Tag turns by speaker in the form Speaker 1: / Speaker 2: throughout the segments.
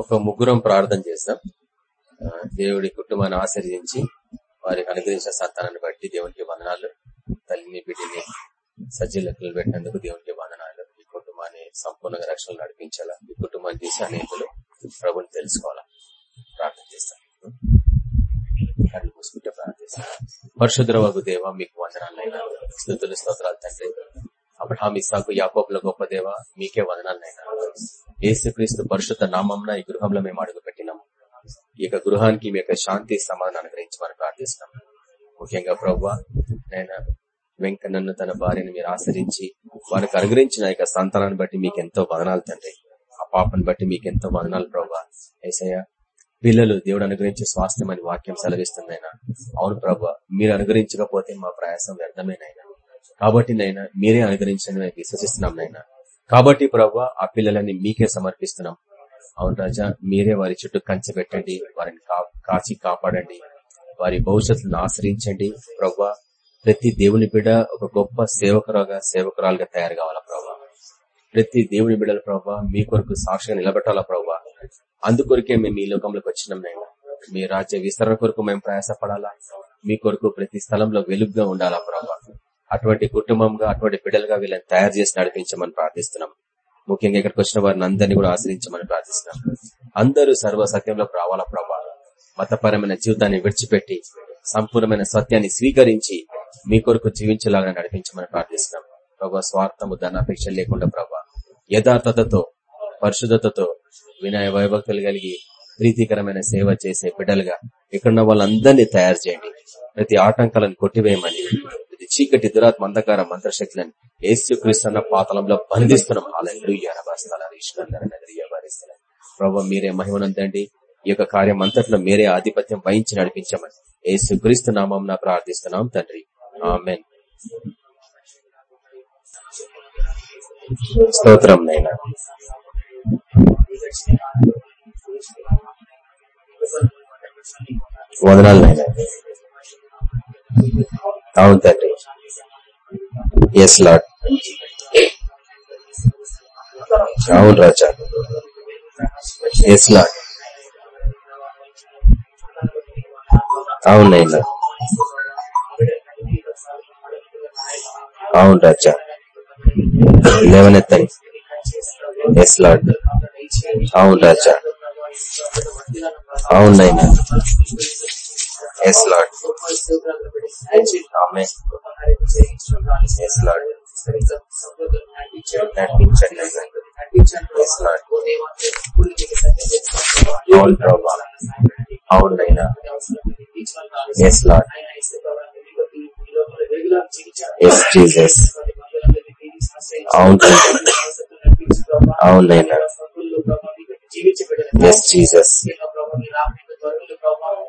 Speaker 1: ఒక ముగ్గురం ప్రార్థన చేస్తాం దేవుడి కుటుంబాన్ని ఆశ్రయించి వారికి అనుగ్రహించిన సంతానాన్ని బట్టి దేవునికి వందనాలు. తల్లిని బిడ్డని సజ్జీలకులు పెట్టినందుకు దేవునికి వందనాలు. ఈ కుటుంబాన్ని సంపూర్ణంగా రక్షణ నడిపించాలా? ఈ కుటుంబాన్ని తీసి అనేకులు ప్రభుని తెలుసుకోవాలా? ప్రార్థన చేస్తాం. కళ్ళు మూసుకుంటే ప్రార్థిస్తాం పరశుద్రవకు దేవ మీకు వందనాలైనా స్థుతులు స్తోత్రాలు తండ్రి. అబ్రహాం ఇస్సాకు యాకోబుల గొప్ప దేవ మీకే వదనాలనైనా ఏసుక్రీస్తు పరిశుద్ధ నామంన ఈ గృహంలో మేము అడుగు పెట్టినాము ఈ యొక్క గృహానికి మీ యొక్క శాంతి సమాధానం అనుగ్రహించమని ప్రార్థిస్తున్నాం. ముఖ్యంగా ప్రవ్వా నేను వెంకన్నను తన భార్యను మీరు ఆశ్రయించి వారికి అనుగ్రహించిన యొక్క సంతానాన్ని బట్టి మీకు ఎంతో వదనాలు తండ్రి. ఆ పాపను బట్టి మీకు ఎంతో వదనాలు ప్రవ్వా. ఏసయ్య పిల్లలు దేవుడు అనుగ్రహించే స్వాస్థ్యం అని వాక్యం సెలవిస్తుందైనా. అవును ప్రభా మీరు అనుగ్రహించకపోతే మా ప్రయాసం వ్యర్థమేనైనా. కాబట్టి నైనా మీరే అనుగ్రహించని విశ్వసిస్తున్నాం నైనా. కాబట్టి ప్రభావ ఆ పిల్లలని మీకే సమర్పిస్తున్నాం. అవును రాజా మీరే వారి చుట్టూ కంచె పెట్టండి వారిని కా- కాచి కాపాడండి వారి భవిష్యత్తును ఆశ్రయించండి. ప్రభా ప్రతి దేవుని బిడ్డ ఒక గొప్ప సేవకురాగా సేవకురాలుగా తయారు కావాలా ప్రభా? ప్రతి దేవుని బిడ్డల ప్రభా మీ కొరకు సాక్షిగా నిలబెట్టాలా ప్రభా? అందుకొరకే మేము ఈ లోకంలోకి వచ్చినాం నేను మీ రాజ్య విస్తరణ కొరకు మేము ప్రయాసపడాలా? మీ కొరకు ప్రతి స్థలంలో వెలుగుగా ఉండాలా ప్రభా? అటువంటి కుటుంబంగా అటువంటి బిడ్డలుగా వీళ్ళని తయారు చేసి నడిపించమని ప్రార్థిస్తున్నాం. ముఖ్యంగా ఇక్కడికి వచ్చిన వారిని అందరినీ కూడా ఆశ్రయించమని ప్రార్థిస్తున్నాం. అందరూ సర్వ సత్యంలోకి రావాలా ప్రభా? మతపరమైన జీవితాన్ని విడిచిపెట్టి సంపూర్ణమైన సత్యాన్ని స్వీకరించి మీ కొరకు జీవించేలాగా నడిపించమని ప్రార్థిస్తున్నాం. ప్రభా స్వార్థము ధనాపేక్ష లేకుండా ప్రభా యథార్థతతో పరిశుద్ధతతో వినయ వైభక్తులు కలిగి ప్రీతికరమైన సేవ చేసే బిడ్డలుగా ఇక్కడున్న వాళ్ళందరినీ తయారు చేయండి. ప్రతి ఆటంకాలను కొట్టివేయమని చీకటి దురాత్మ అంధకార మంత్రశక్తులను ఏసుక్రీస్తున్న పాతలంలో బంధిస్తున్నాం. ప్రభావ మీరే మహిమనందండి ఈ యొక్క కార్యం అంతట్లో మీరే ఆధిపత్యం వహించి నడిపించమని ఏసుక్రీస్తు నామం ప్రార్థిస్తున్నాం తండ్రి. ఆమెన్. స్తోత్రం నైనా వదనాలు అవును తండ్రి ఎస్ లాడ్ అవును రాజా ఎస్ లాడ్ అవును నైనా అవును రాజా లేవనెత్తండి ఎస్ లాడ్ అవును రాజా అవును నైనా ఎస్ లాడ్ ఆమె ఎస్ లాడ్ నడిపించండి ఎస్ లాడ్ అవును ప్రభా అవును నైనా ఎస్ లాడ్ ఎస్ జీసస్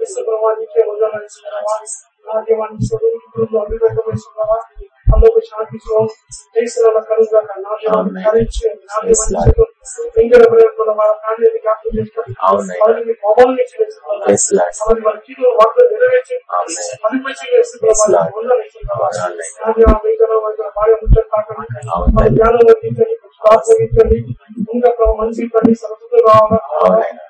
Speaker 1: के रोज़ाना
Speaker 2: हम लोग शांति सोम एक सलाह करूँगा का नाम इंगर पर को हमारा कार्य भी काफ़ी जिसका और ये मोबाइल में चले
Speaker 1: हमारी
Speaker 2: बच्ची को वक्त दे रहे थे अभी बच्चे के इस पर बोल रहे थे आज हम भी करो और हमारे मुझे ताकत और ज्ञान और की बात से भी उनका प्रभु मन से प्रति सरस्वती भाव में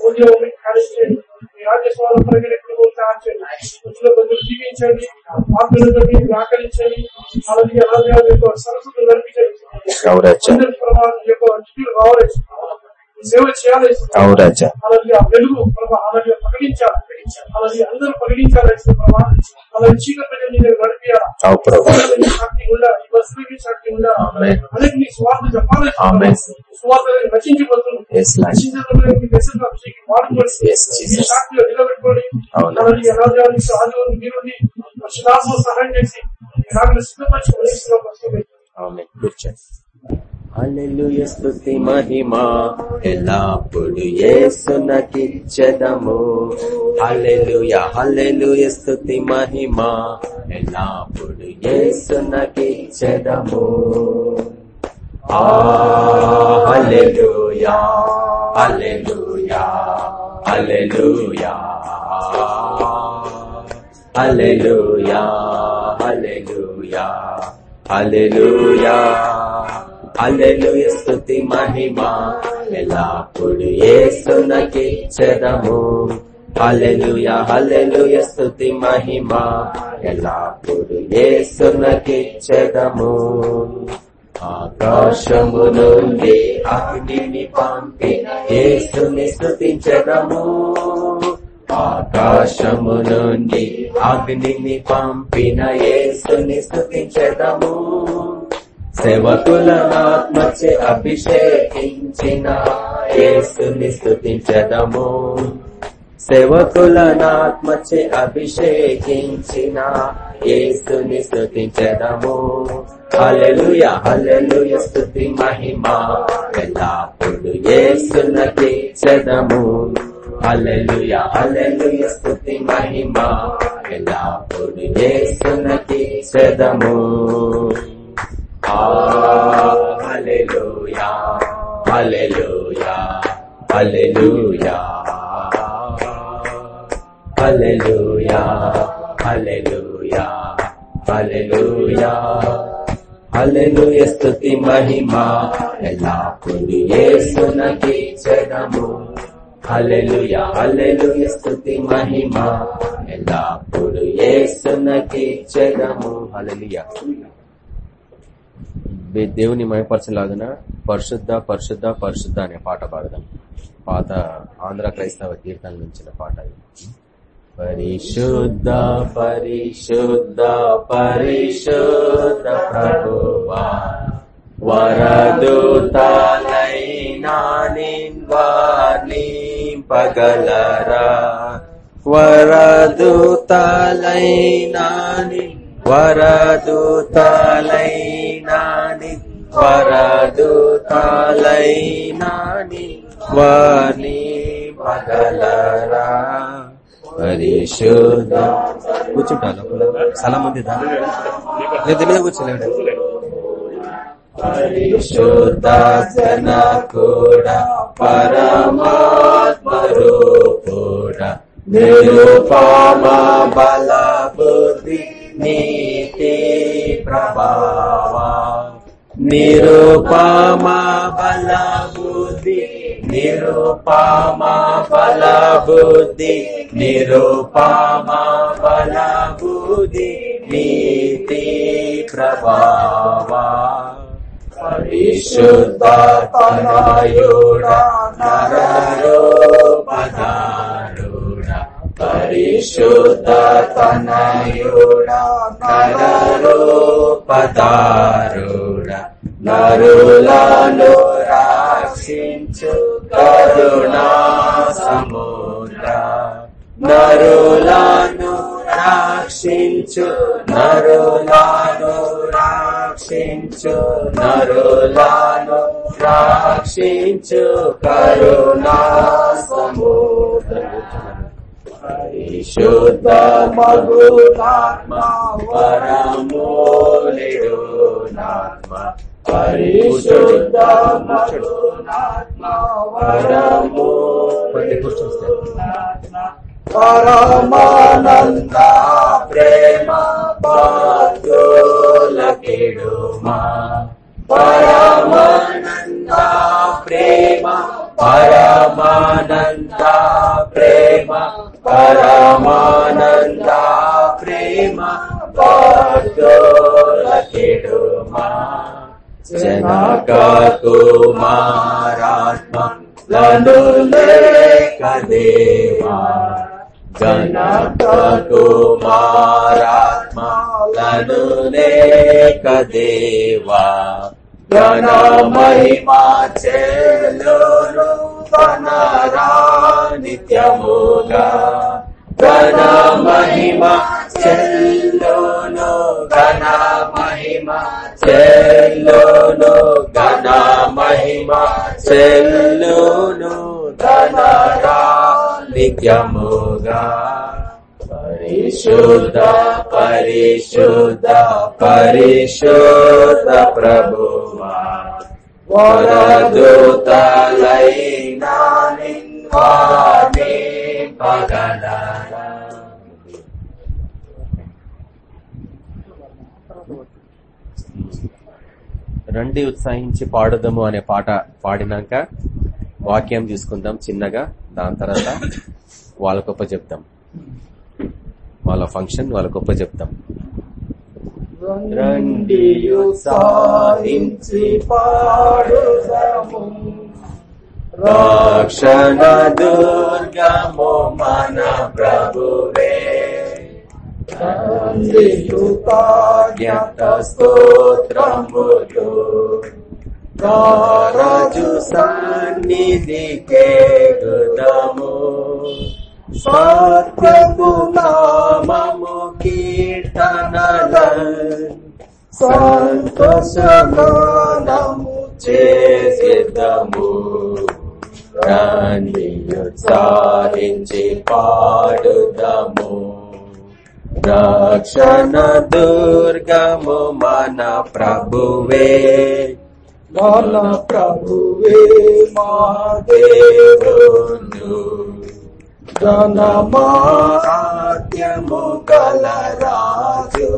Speaker 1: అవును నైనా ఎస్ జీసస్ అవును తండ్రి Jesus Lord amen yes Lord దయచేయండి వదనాలు yes Lord hallelujah yes Lord గౌరచ్చ
Speaker 3: సేవ చేయాలి.
Speaker 1: రాజా.
Speaker 3: అలాగే ఆ వెలుగు ప్రభా అలాగే ప్రకటించాలి అలాగే అందరూ ప్రకటించాలి ప్రభా. అలాగే చీకటి ప్రజలు నీ దగ్గర నడిపియాలా సాక్షి ఈ సాక్షి. అలాగే నీ స్వార్థ చెప్పాలి. స్వార్థ సాక్షిలో నిలబెట్టుకోండి. అలాగే సహాయం చేసి సిద్ధపరచుకోవాలి
Speaker 1: హల్లెలూయ స్తుతి మహిమ. ఎల్లప్పుడు యేసునకిచ్చదము హల్లెలూయ హల్లెలూయ స్తుతి మహిమ. ఎల్లప్పుడు యేసునకిచ్చదము ఆ హల్లెలూయా హల్లెలూయా. హల్లెలూయా హల్లెలూయా హల్లెలూయా. హల్లెలూయా హల్లెలూయ స్తుతి మహిమ ఎల్లప్పుడు యేసునకిచ్చదము హల్లెలూయా హల్లెలూయ స్తుతి మహిమ ఎల్లప్పుడు యేసునకిచ్చదము ఆకాశము నుండి అగ్నిని పంపి ఏసుని స్తుతించదము. ఆకాశము నుండి అగ్నిని పంపిన ఏసుని స్తుతించదము. సేవకులనాత్మచే అభిషేకించిన యేసుని స్తుతించదము. సేవకులనాత్మచే అభిషేకించిన యేసుని స్థుతించదము హల్లెలూయ హల్లెలూయ స్థుతి మహిమ ఎల్లప్పుడు యేసునకి చెదము. హల్లెలూయ హల్లెలూయ స్థుతి మహిమ ఎల్లప్పుడు యేసునకి చెదము. హల్లెలూయా హల్లెలూయా హల్లెలూయా. హల్లెలూయా హల్లెలూయా హల్లెలూయా. హల్లెలూయ స్తుతి మహిమ ఎల్లప్పుడు యేసునకి చెదము హల్లెలూయా హల్లెలూయ స్తుతి మహిమ ఎల్లప్పుడు యేసునకి చెదము హల్లెలూయా. దేవుని మయపరచలాగిన పరిశుద్ధ పరిశుద్ధ పరిశుద్ధ అనే పాట పాడదాం. పాత ఆంధ్ర క్రైస్తవ కీర్తన నుంచిన పాట పరిశుద్ధ పరిశుద్ధ పరిశుద్ధ ప్రభువా వరదూతలైనా నిన్వార్ని పగలరా వరదూతలైనా నిన్ వరదూతలైనా నిన్ వరదూతలైనా నిన్ వార్ని పగలరా పరిశుద్ధ కూర్చుంటా స్థలం ఉంది దా. లేదు మీద కూర్చోలేడు పరిశుద్ధాసన కూడా పరమాత్మరు కూడా నిరుపమ బల నీతి ప్రభావ నిరుపమ బల బుద్ధి నిరుపమ బల బుద్ధి నిరుపమ బల బుద్ధి నీతి ప్రభావ పరిశుద్ధ తనయుడ నరరూపధారుడ పరిశుద్ధ తనయుడ నరరూపధారుడ నరులను రక్షించు కరుణా సముద్ర నరులను రక్షించు నరులను రక్షించు నరులను రక్షించు కరుణా సముద్ర పరిశుద్ధ మగునాత్మ పరమోలిడు నాత్మ పరిశుద్ధ మగునాత్మ పరమో పరమానంద ప్రేమ పాత్రులకిడుమా పరమానంద ప్రేమ పరమానంద ప్రేమ. పరమానంద ప్రేమ పాత్రులకిడుమా జనక కుమారాత్మ లను లేక దేవా గణక గణ మహిమా చెల్లును గణరా నిత్యముగా గణ మహిమ చెల్లును గణ మహిమ చెల్లును గణ మహిమ చెల్లును గణరా నిత్యముగా పరిశుద్ధ పరిశుద్ధ పరిశుద్ధ ప్రభువా. రండి ఉత్సాహించి పాడదాము అనే పాట పాడినాక వాక్యం తీసుకుందాం చిన్నగా. దాని తర్వాత వాళ్ళ గొప్ప చెప్తాం. వాళ్ళ ఫంక్షన్ వాళ్ళ గొప్ప చెప్తాం. రండి ఉత్సాహించి పాడుదము. రక్షణ దుర్గము మన ప్రభువే. జ్ఞాత స్తోత్రములు. రాజు సన్నిధి గుదము సత్యము నామము కీర్తనల సంతోషగానము చేసేదము. రండి ఉత్సాహించి పాడుదము. రక్షణ దుర్గము మన ప్రభువే. మన ప్రభువే మా దేవుడు. ఘనమాత్యము కలరాజు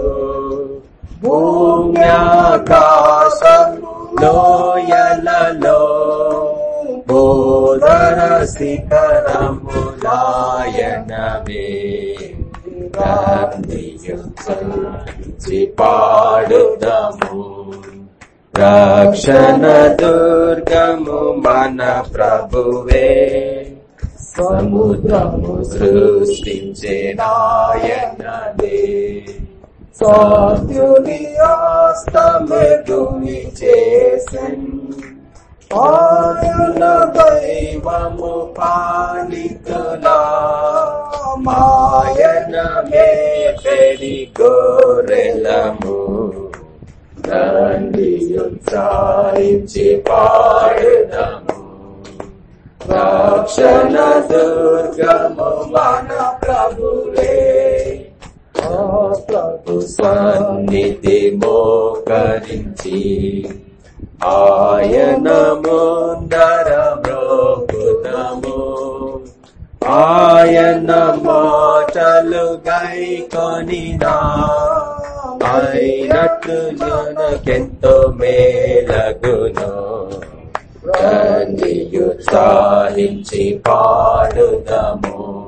Speaker 1: భూమ్యాకాశము లోయలలో బోధర శిఖరములాయనవే పాడుదము రక్షణ దుర్గము మన ప్రభువే సముద్రము సృష్టించే నాయనదే సాధ్యుని ఆస్తమృతుని చేసన్ ఆయన దైవము పాలితులా మాయన మేడి గోరెలము రండి ఉత్సాహించి పాడదము. రక్షణ దుర్గము మన ప్రభులే ప్రభు సన్నిధి మోకరించి ఆయన ముందర మ్రోగుదము ఆయన మాటలు గైకొనినా అయినట్టు జనకెంతో మేలగును. సాహించి పాడుదము.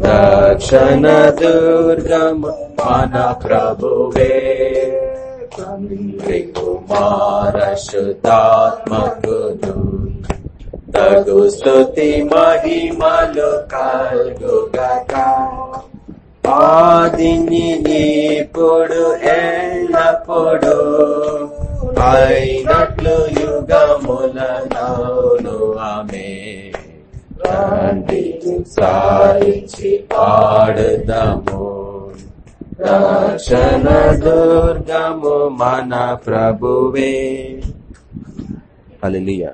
Speaker 1: రక్షణ దుర్గము మన ప్రభువే. తండ్రి కుమార తగు స్థుతి మహిమలు కల్గుగక ఆదిని ఇప్పుడు ఎల్లప్పుడు. అయినట్లు యుగముల నౌను ఆమె. రండి సారించి పాడుదము రక్షణ దుర్గము మన ప్రభువే. హల్లెలూయా.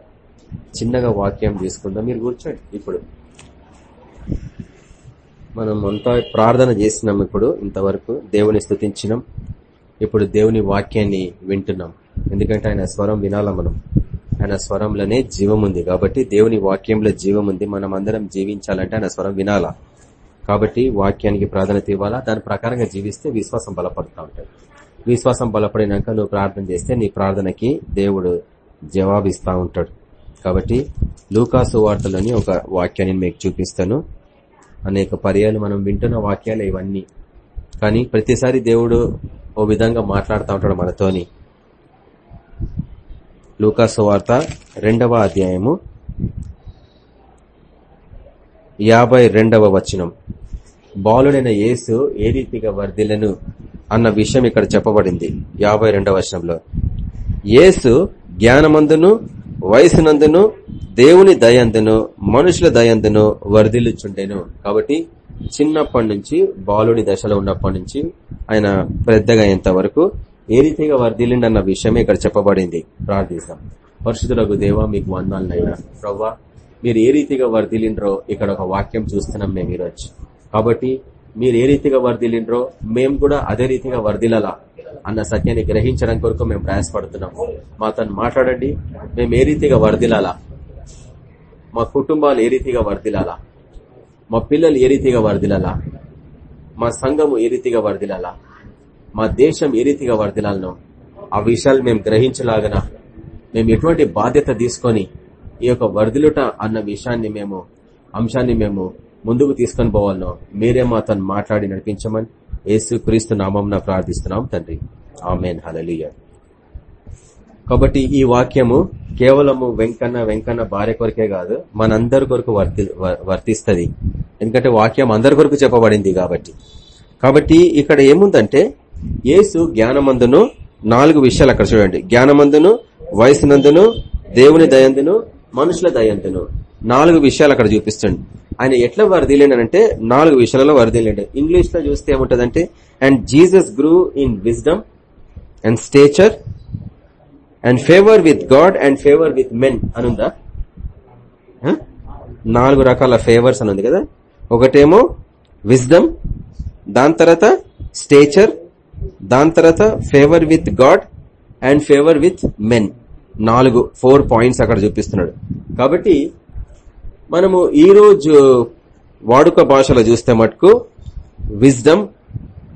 Speaker 1: చిన్నగా వాక్యం తీసుకుందాం. మీరు కూర్చోండి ఇప్పుడు. మనం అంతా ప్రార్థన చేసినాం ఇప్పుడు ఇంతవరకు దేవుని స్థుతించినాం ఇప్పుడు దేవుని వాక్యాన్ని వింటున్నాం. ఎందుకంటే ఆయన స్వరం వినాలా మనం? ఆయన స్వరంలోనే జీవం ఉంది కాబట్టి దేవుని వాక్యంలో జీవం ఉంది. మనం అందరం జీవించాలంటే ఆయన స్వరం వినాలా? కాబట్టి వాక్యానికి ప్రాధాన్యత ఇవ్వాలా? దాని ప్రకారంగా జీవిస్తే విశ్వాసం బలపడుతూ ఉంటుంది విశ్వాసం బలపడినాక నువ్వు ప్రార్థన చేస్తే నీ ప్రార్థనకి దేవుడు జవాబిస్తా ఉంటాడు. కాబట్టి లూకాసు వార్తలని ఒక వాక్యాన్ని మీకు చూపిస్తాను. అనేక పర్యాలు మనం వింటున్న వాక్యాలు ఇవన్నీ. కానీ ప్రతిసారి దేవుడు ఓ విధంగా మాట్లాడుతూ ఉంటాడు మనతోని. లూకాసు వార్త రెండవ అధ్యాయము యాభై రెండవ వచనం. బాలుడైన యేసు ఏ రీతిగా వర్ధిలను అన్న విషయం ఇక్కడ చెప్పబడింది. యాభై రెండవ వచనంలో. యేసు జ్ఞానమందును వయసునందును దేవుని దయందును మనుషుల దయందును వర్ధిల్లుచుండెను. కాబట్టి చిన్నప్పటి నుంచి బాలుడి దశలో ఉన్నప్పటి నుంచి ఆయన పెద్దగా అయ్యేంత వరకు ఏ రీతిగా వర్ధిల్లిండి అన్న విషయమే ఇక్కడ చెప్పబడింది. ప్రార్థిస్తాం. పరిశుద్ధులకు దేవ మీకు వందాలనైనా. ప్రవ్వా మీరు ఏ రీతిగా వర్ధిలిండ్రో ఇక్కడ ఒక వాక్యం చూస్తున్నాం మేము ఈరోజు. కాబట్టి మీరు ఏ రీతిగా వర్ధిలిండ్రో మేము కూడా అదే రీతిగా వర్ధిల్లాలా అన్న సత్యాన్ని గ్రహించడం కొరకు మేము ప్రయాసపడుతున్నాం. మా తను మాట్లాడండి. మేము ఏ రీతిగా వర్ధిల్లాలా? మా కుటుంబాలు ఏ రీతిగా వర్ధిల్లాలా? మా పిల్లలు ఏ రీతిగా వర్ధిల్లాలా? మా సంఘము ఏ రీతిగా వర్ధిల్లాలా? మా దేశం ఏ రీతిగా వర్ధిల్లాలనో? ఆ విషయాలు మేము గ్రహించలాగన మేము ఎటువంటి బాధ్యత తీసుకొని ఈ యొక్క వర్ధిలుట అన్న విషయాన్ని మేము అంశాన్ని మేము ముందుకు తీసుకొని పోవాలనో. మీరే మా తను మాట్లాడి నడిపించమని యేసు క్రీస్తు నామం ప్రార్థిస్తున్నాం తండ్రి. ఆమెన్. హలలియ కాబట్టి ఈ వాక్యము కేవలము వెంకన్న వెంకన్న భార్య కొరకే కాదు మనందరి కొరకు వర్తి వర్తిస్తుంది. ఎందుకంటే వాక్యం అందరి కొరకు చెప్పబడింది కాబట్టి. కాబట్టి ఇక్కడ ఏముందంటే యేసు జ్ఞానమందును నాలుగు విషయాలు అక్కడ చూడండి. జ్ఞానమందును వయసునందును దేవుని దయందును మనుషుల దయందును. నాలుగు విషయాలు అక్కడ చూపిస్తుంది. ఆయన ఎట్లా వరదీలేనంటే నాలుగు విషయాలలో వరదీలేడు ఇంగ్లీష్లో చూస్తే ఏముంటదంటే and Jesus grew in wisdom and stature and favour with God and favour with men అనుందా? నాలుగు రకాల ఫేవర్స్ అని ఉంది కదా? ఒకటేమో విజ్డమ్ దాని తర్వాత స్టేచర్ దాని తర్వాత favour with God and favour with men నాలుగు ఫోర్ పాయింట్స్ అక్కడ చూపిస్తున్నాడు. కాబట్టి మనము ఈరోజు వాడుక భాషలో చూస్తే మటుకు విజ్డమ్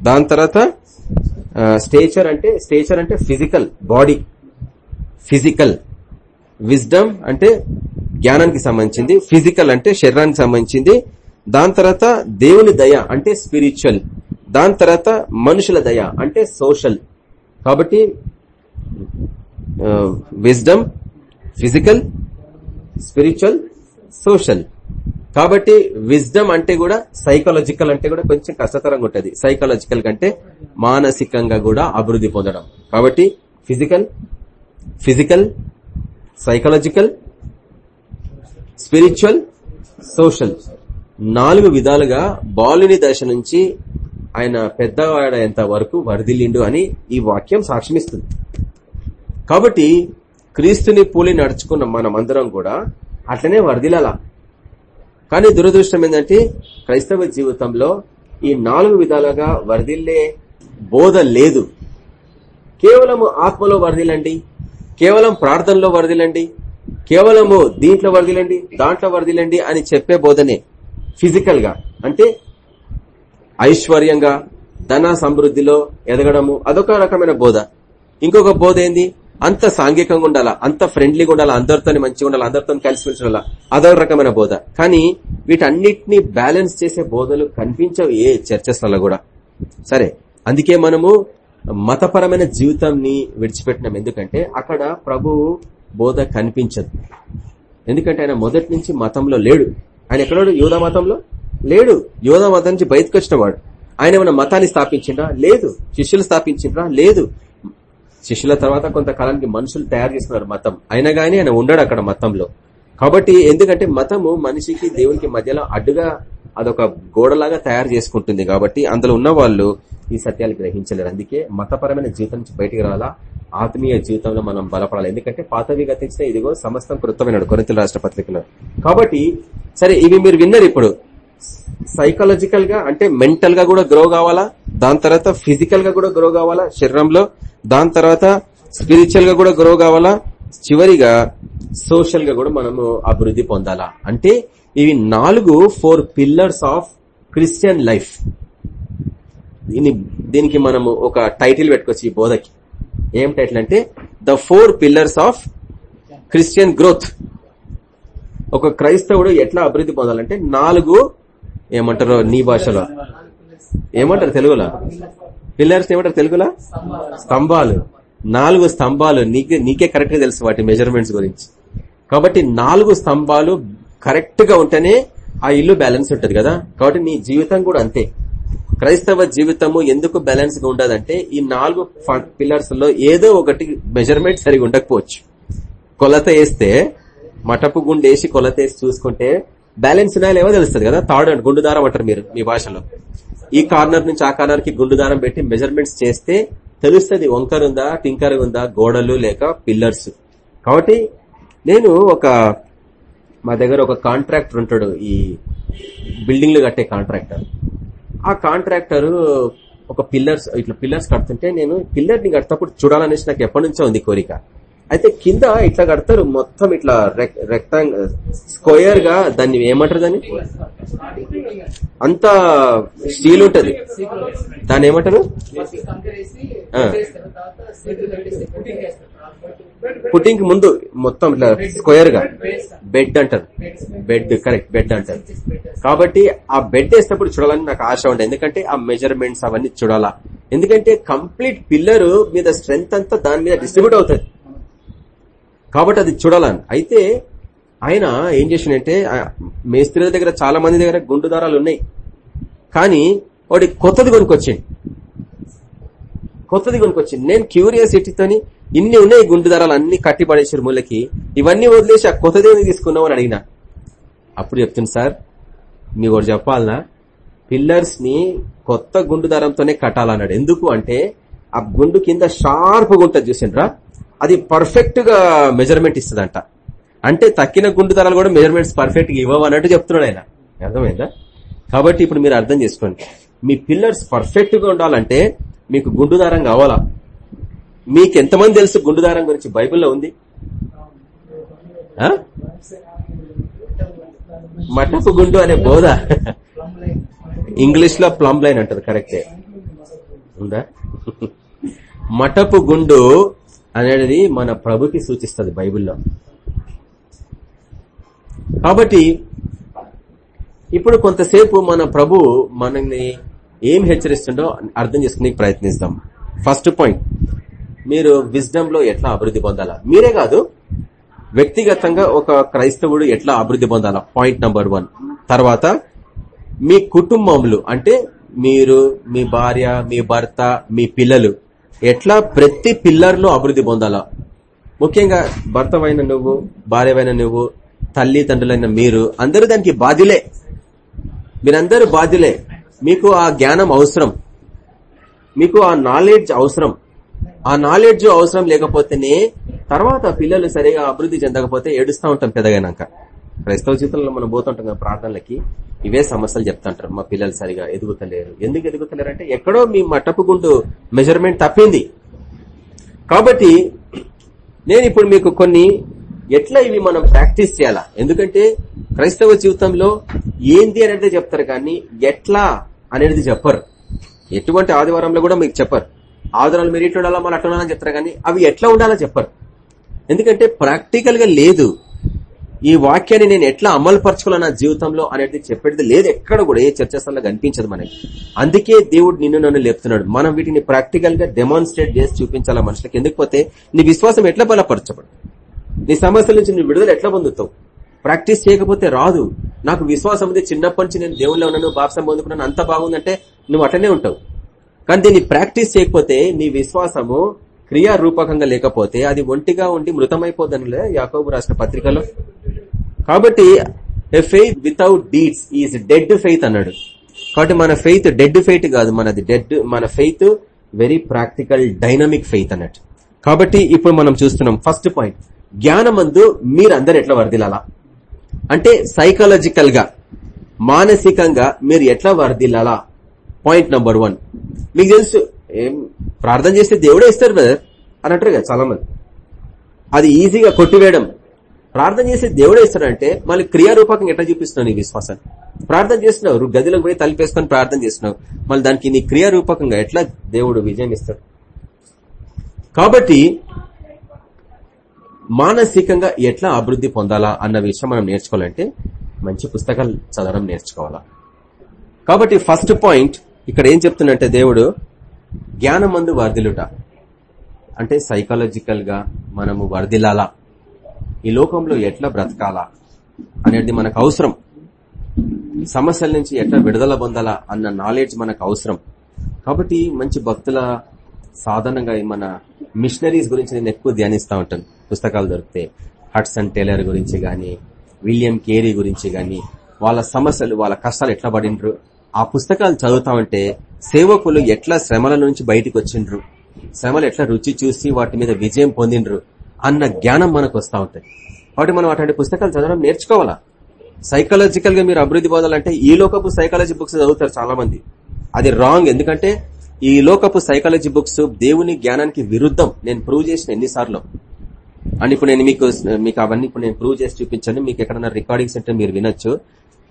Speaker 1: దాని తర్వాత స్టేచర్ అంటే స్టేచర్ అంటే ఫిజికల్ బాడీ. ఫిజికల్. విజ్డమ్ అంటే జ్ఞానానికి సంబంధించింది ఫిజికల్ అంటే శరీరానికి సంబంధించింది దాని తర్వాత దేవుని దయ అంటే స్పిరిచువల్ దాని తర్వాత మనుషుల దయ అంటే సోషల్. కాబట్టి విజ్డమ్ ఫిజికల్ స్పిరిచువల్ సోషల్. కాబట్టి విజ్డమ్ అంటే కూడా సైకలాజికల్ అంటే కూడా కొంచెం కష్టతరంగా ఉంటుంది సైకాలజికల్ కంటే మానసికంగా కూడా అభివృద్ధి పొందడం. కాబట్టి physical physical psychological spiritual social. నాలుగు విధాలుగా బాలుని దశ నుంచి ఆయన పెద్దవాడేంత వరకు వరదిల్లిండు అని ఈ వాక్యం సాక్ష్యమిస్తుంది. కాబట్టి క్రీస్తుని పూలి నడుచుకున్న మనమందరం కూడా అట్లనే వరదిలాల కానీ దురదృష్టం ఏంటంటే క్రైస్తవ జీవితంలో ఈ నాలుగు విధాలుగా వరదిల్లే బోధ లేదు. కేవలము ఆత్మలో వరదిలండి కేవలం ప్రార్థనలో వరదిలండి కేవలము దీంట్లో వరదిలండి దాంట్లో వరదిలండి అని చెప్పే బోధనే ఫిజికల్గా అంటే ఐశ్వర్యంగా ధన సమృద్ధిలో ఎదగడము అదొక రకమైన బోధ. ఇంకొక బోధ ఏంది? అంత సాంఘికంగా ఉండాలా? అంత ఫ్రెండ్లీగా ఉండాలా? అందరితో మంచిగా ఉండాలి? అందరితో కలిసి ఉండాలా? అదొక రకమైన బోధ. కానీ వీటన్నిటిని బ్యాలెన్స్ చేసే బోధలు కనిపించవు ఏ చర్చస్లలో కూడా. సరే అందుకే మనము మతపరమైన జీవితాన్ని విడిచిపెట్టినాం. ఎందుకంటే అక్కడ ప్రభువు బోధ కనిపించదు. ఎందుకంటే ఆయన మొదటి నుంచి మతంలో లేడు. ఆయన ఎక్కడోడు యోధ మతంలో లేడు. యోధ మతం నుంచి బయటకు వచ్చిన వాడు ఆయన ఏమైనా మతాన్ని స్థాపించిండ్రా? లేదు. శిష్యులు స్థాపించిండ్రా? లేదు. శిష్యుల తర్వాత కొంతకాలానికి మనుషులు తయారు చేస్తున్నారు మతం. అయినా కానీ ఆయన ఉండడు అక్కడ మతంలో. కాబట్టి ఎందుకంటే మతము మనిషికి దేవునికి మధ్యలో అడ్డుగా అదొక గోడలాగా తయారు చేసుకుంటుంది కాబట్టి అందులో ఉన్న వాళ్ళు ఈ సత్యాలు గ్రహించలేరు. అందుకే మతపరమైన జీవితం నుంచి బయటికి రావాలా? ఆత్మీయ జీవితంలో మనం బలపడాలి. ఎందుకంటే పాతవి గతించిన ఇదిగో సమస్తం కృతమైనడు కొరింతల రాష్ట్ర పత్రికలో. కాబట్టి సరే ఇవి మీరు విన్నారు ఇప్పుడు. సైకాలజికల్గా అంటే మెంటల్గా కూడా గ్రో కావాలా? దాని తర్వాత ఫిజికల్గా కూడా గ్రో కావాలా? శరీరంలో. దాని తర్వాత స్పిరిచువల్గా కూడా గ్రో కావాలా? చివరిగా సోషల్గా కూడా మనము అభివృద్ధి పొందాలా? అంటే ఇవి నాలుగు four pillars of Christian life దీని దీనికి మనము ఒక టైటిల్ పెట్టుకోవచ్చు ఈ బోధకి. ఏం టైటిల్ అంటే? The four pillars of Christian growth ఒక క్రైస్తవుడు ఎట్లా అభివృద్ధి పొందాలంటే నాలుగు ఏమంటారు నీ భాషలో? ఏమంటారు తెలుగులో? పిల్లర్స్ ఏమంటారు తెలుగులో? స్తంభాలు. నాలుగు స్తంభాలు. నీకే నీకే కరెక్ట్గా తెలుసు వాటి మెజర్మెంట్స్ గురించి. కాబట్టి నాలుగు స్తంభాలు కరెక్ట్గా ఉంటేనే ఆ ఇల్లు బ్యాలెన్స్ ఉంటది కదా? కాబట్టి నీ జీవితం కూడా అంతే. క్రైస్తవ జీవితము ఎందుకు బ్యాలెన్స్గా ఉండదంటే ఈ నాలుగు పిల్లర్స్లో ఏదో ఒకటి మెజర్మెంట్ సరిగా ఉండకపోవచ్చు. కొలత వేస్తే మటపు గుండేసి వేసి కొలత వేసి చూసుకుంటే బ్యాలెన్స్ ఉన్నాయో లేవో తెలుస్తుంది కదా? థర్డ్ అండ్ గుండు దారం అంటారు మీరు మీ భాషలో. ఈ కార్నర్ నుంచి ఆ కార్నర్కి గుండు దారం పెట్టి మెజర్మెంట్స్ చేస్తే తెలుస్తుంది వంకర్ ఉందా టింకర్ ఉందా గోడలు లేక పిల్లర్స్ కాబట్టి నేను ఒక మా దగ్గర ఒక కాంట్రాక్టర్ ఉంటాడు ఈ బిల్డింగ్లు కట్టే కాంట్రాక్టర్ ఆ కాంట్రాక్టర్ ఒక పిల్లర్స్ ఇట్లా పిల్లర్స్ కడుతుంటే నేను పిల్లర్ని కడతప్పుడు చూడాలనేసి నాకు ఎప్పటి నుంచో ఉంది కోరిక. అయితే కింద ఇట్లా కడతారు మొత్తం ఇట్లా రెక్టాంగ్ స్క్వయర్గా దాన్ని ఏమంటారు దాన్ని? అంత స్టీల్ ఉంటది. దాన్ని ఏమంటారు? పుట్టింగ్ ముందు మొత్తం ఇట్లా స్క్వయర్గా బెడ్ అంటారు. బెడ్ కరెక్ట్ బెడ్ అంటారు. కాబట్టి ఆ బెడ్ వేసినప్పుడు చూడాలని నాకు ఆశ ఉండే. ఎందుకంటే ఆ మెజర్మెంట్స్ అవన్నీ చూడాలా. ఎందుకంటే కంప్లీట్ పిల్లర్ మీద స్ట్రెంత్ అంతా దాని మీద డిస్ట్రిబ్యూట్ అవుతుంది. కాబట్టి అది చూడాలని. అయితే ఆయన ఏం చేసిండంటే మేస్త్రీల దగ్గర చాలా మంది దగ్గర గుండు దారాలు ఉన్నాయి. కానీ వాడి కొత్తది కొనుక్కొచ్చింది కొత్తది కొనుక్కొచ్చింది నేను క్యూరియాసిటీతోని ఇన్ని ఉన్నాయి గుండు దారాలు అన్ని కట్టి పడేసారు మూలకి ఇవన్నీ వదిలేసి ఆ కొత్తది ఎందుకు తీసుకున్నావు అని అడిగిన. అప్పుడు చెప్తుంది సార్ మీ ఒకటి చెప్పాలనా? పిల్లర్స్ని కొత్త గుండు దారంతోనే కట్టాలన్నాడు. ఎందుకు అంటే ఆ గుండు కింద షార్ప్గా ఉంటుంది చూసిండ్రా? అది పర్ఫెక్ట్గా మెజర్మెంట్ ఇస్తుందంట. అంటే తక్కిన గుండు దారాలు కూడా మెజర్మెంట్స్ పర్ఫెక్ట్గా ఇవ్వవు అన్నట్టు చెప్తున్నాడు ఆయన. అర్థమైందా? కాబట్టి ఇప్పుడు మీరు అర్థం చేసుకోండి. మీ పిల్లర్స్ పర్ఫెక్ట్గా ఉండాలంటే మీకు గుండు దారం కావాలా? మీకు ఎంతమంది తెలుసు గుండు దారం గురించి బైబిల్లో ఉంది? మటపు గుండు అనే బోధ. ఇంగ్లీష్లో ప్లంబ్ లైన్ అంటారు కరెక్టే. ఉందా? మటపు గుండు అనేది మన ప్రభుకి సూచిస్తుంది బైబిల్లో. కాబట్టి ఇప్పుడు కొంతసేపు మన ప్రభు మనల్ని ఏం హెచ్చరిస్తుండో అర్థం చేసుకునే ప్రయత్నిస్తాం. ఫస్ట్ పాయింట్ మీరు విజ్డమ్లో ఎట్లా అభివృద్ధి పొందాలా? మీరే కాదు వ్యక్తిగతంగా ఒక క్రైస్తవుడు ఎట్లా అభివృద్ధి పొందాలా? పాయింట్ నంబర్ వన్ తర్వాత మీ కుటుంబములు అంటే మీరు మీ భార్య మీ భర్త మీ పిల్లలు ఎట్లా ప్రతి పిల్లర్లో అభివృద్ధి పొందాలా? ముఖ్యంగా భర్తవైన నువ్వు భార్యవైన నువ్వు తల్లి తండ్రులైన మీరు అందరూ దానికి బాధ్యులే. మీరందరూ బాధ్యులే. మీకు ఆ జ్ఞానం అవసరం. మీకు ఆ నాలెడ్జ్ అవసరం. ఆ నాలెడ్జ్ అవసరం లేకపోతేనే తర్వాత పిల్లలు సరిగా అభివృద్ధి చెందకపోతే ఏడుస్తూ ఉంటాం పెద్దగైనాక క్రైస్తవ జీవితంలో మనం పోతుంటాం కదా ప్రార్థనలకి ఇవే సమస్యలు చెప్తుంటారు. మా పిల్లలు సరిగా ఎదుగుతలేరు. ఎందుకు ఎదుగుతలేరు అంటే ఎక్కడో మీ మట్టపు గుండు మెజర్మెంట్ తప్పింది. కాబట్టి నేను ఇప్పుడు మీకు కొన్ని ఎట్లా ఇవి మనం ప్రాక్టీస్ చేయాలా? ఎందుకంటే క్రైస్తవ జీవితంలో ఏంది అనేది చెప్తారు కానీ ఎట్లా అనేది చెప్పరు. ఎటువంటి ఆదివారంలో కూడా మీకు చెప్పరు. ఆదివారాలు మీరు ఇట్లా ఉండాలా మళ్ళీ అట్లా ఉండాలని చెప్తారు కానీ అవి ఎట్లా ఉండాలో చెప్పరు. ఎందుకంటే ప్రాక్టికల్గా లేదు. ఈ వాక్యాన్ని నేను ఎట్లా అమలు నా జీవితంలో అనేది చెప్పేది లేదు. ఎక్కడ కూడా ఏ చర్చస్థల్లో కనిపించదు మనకి. అందుకే దేవుడు నిన్ను నన్ను లేపుతున్నాడు. మనం వీటిని ప్రాక్టికల్గా డెమాన్స్ట్రేట్ చేసి చూపించాలా మనుషులకు. ఎందుకు పోతే నీ విశ్వాసం ఎట్లా బలపరచబడు? నీ సమస్యల నుంచి నువ్వు విడుదల ఎట్లా పొందుతావు? ప్రాక్టీస్ చేయకపోతే రాదు. నాకు విశ్వాసం ఉంది. చిన్నప్పటి నుంచి నేను దేవుళ్ళు ఉన్నాను బాప్సం పొందుకున్నాను అంత బాగుందంటే నువ్వు అట్లనే ఉంటావు. కానీ దీన్ని ప్రాక్టీస్ చేయకపోతే నీ విశ్వాసము క్రియారూపకంగా లేకపోతే అది ఒంటిగా ఉండి మృతమైపోదనులే యాకోబు రాసిన పత్రికలో. కాబట్టి a faith without deeds is dead faith అన్నాడు. కాబట్టి మన ఫెయిత్ డెడ్ ఫెయిత్ కాదు మనది డెడ్ మన faith very practical dynamic faith అన్నట్టు. కాబట్టి ఇప్పుడు మనం చూస్తున్నాం ఫస్ట్ పాయింట్ జ్ఞానమందు మీరందరు ఎట్లా వర్దిలాలా అంటే సైకలాజికల్గా మానసికంగా మీరు ఎట్లా వర్దిల్లాలా పాయింట్ నంబర్ వన్ మీకు తెలుసు ఏం ప్రార్థన చేస్తే దేవుడే ఇస్తారు బ్రదర్ అని అంటారు కదా చాలా మంది అది ఈజీగా కొట్టివేయడం. ప్రార్థన చేస్తే దేవుడే ఇస్తాడంటే మళ్ళీ క్రియారూపకంగా ఎట్లా చూపిస్తున్నావు నీ విశ్వాసాన్ని? ప్రార్థన చేస్తున్నావు గదిలోకి పోయి తలిపేసుకొని ప్రార్థన చేస్తున్నావు. మళ్ళీ దానికి నీ క్రియారూపకంగా ఎట్లా దేవుడు విజయం ఇస్తాడు? కాబట్టి మానసికంగా ఎట్లా అభివృద్ధి పొందాలా అన్న విషయం మనం నేర్చుకోవాలంటే మంచి పుస్తకాలు చదవడం నేర్చుకోవాలా. కాబట్టి ఫస్ట్ పాయింట్ ఇక్కడ ఏం చెప్తున్నంటే దేవుడు జ్ఞానమందు వర్ధిలుట అంటే సైకాలజికల్గా మనము వర్ధిల్లాలా. ఈ లోకంలో ఎట్లా బ్రతకాలా అనేది మనకు అవసరం. సమస్యల నుంచి ఎట్లా విడుదల పొందాలా అన్న నాలెడ్జ్ మనకు అవసరం. కాబట్టి మంచి భక్తుల సాధారణంగా మన మిషనరీస్ గురించి నేను ఎక్కువ ధ్యానిస్తూ ఉంటాను. పుస్తకాలు దొరికితే హట్సన్ టేలర్ గురించి కానీ విలియం కేరీ గురించి కానీ వాళ్ళ సమస్యలు వాళ్ళ కష్టాలు ఎట్లా పడిండ్రు ఆ పుస్తకాలు చదువుతా ఉంటే సేవకులు ఎట్లా శ్రమల నుంచి బయటికి వచ్చిండ్రు శ్రమలు ఎట్లా రుచి చూసి వాటి మీద విజయం పొందిండ్రు? అన్న జ్ఞానం మనకు వస్తూ ఉంటాయి కాబట్టి మనం అటువంటి పుస్తకాలు చదవడం నేర్చుకోవాలా? సైకలాజికల్గా మీరు అభివృద్ధి పొందాలంటే ఈ లోకపు సైకాలజీ బుక్స్ చదువుతారు చాలా మంది అది రాంగ్ ఎందుకంటే ఈ లోకపు సైకాలజీ బుక్స్ దేవుని జ్ఞానానికి విరుద్ధం. నేను ప్రూవ్ చేసిన ఎన్నిసార్లు. అండ్ ఇప్పుడు నేను మీకు మీకు అవన్నీ ఇప్పుడు నేను ప్రూవ్ చేసి చూపించాను. మీకు ఎక్కడన్నా రికార్డింగ్స్ అంటే మీరు వినొచ్చు.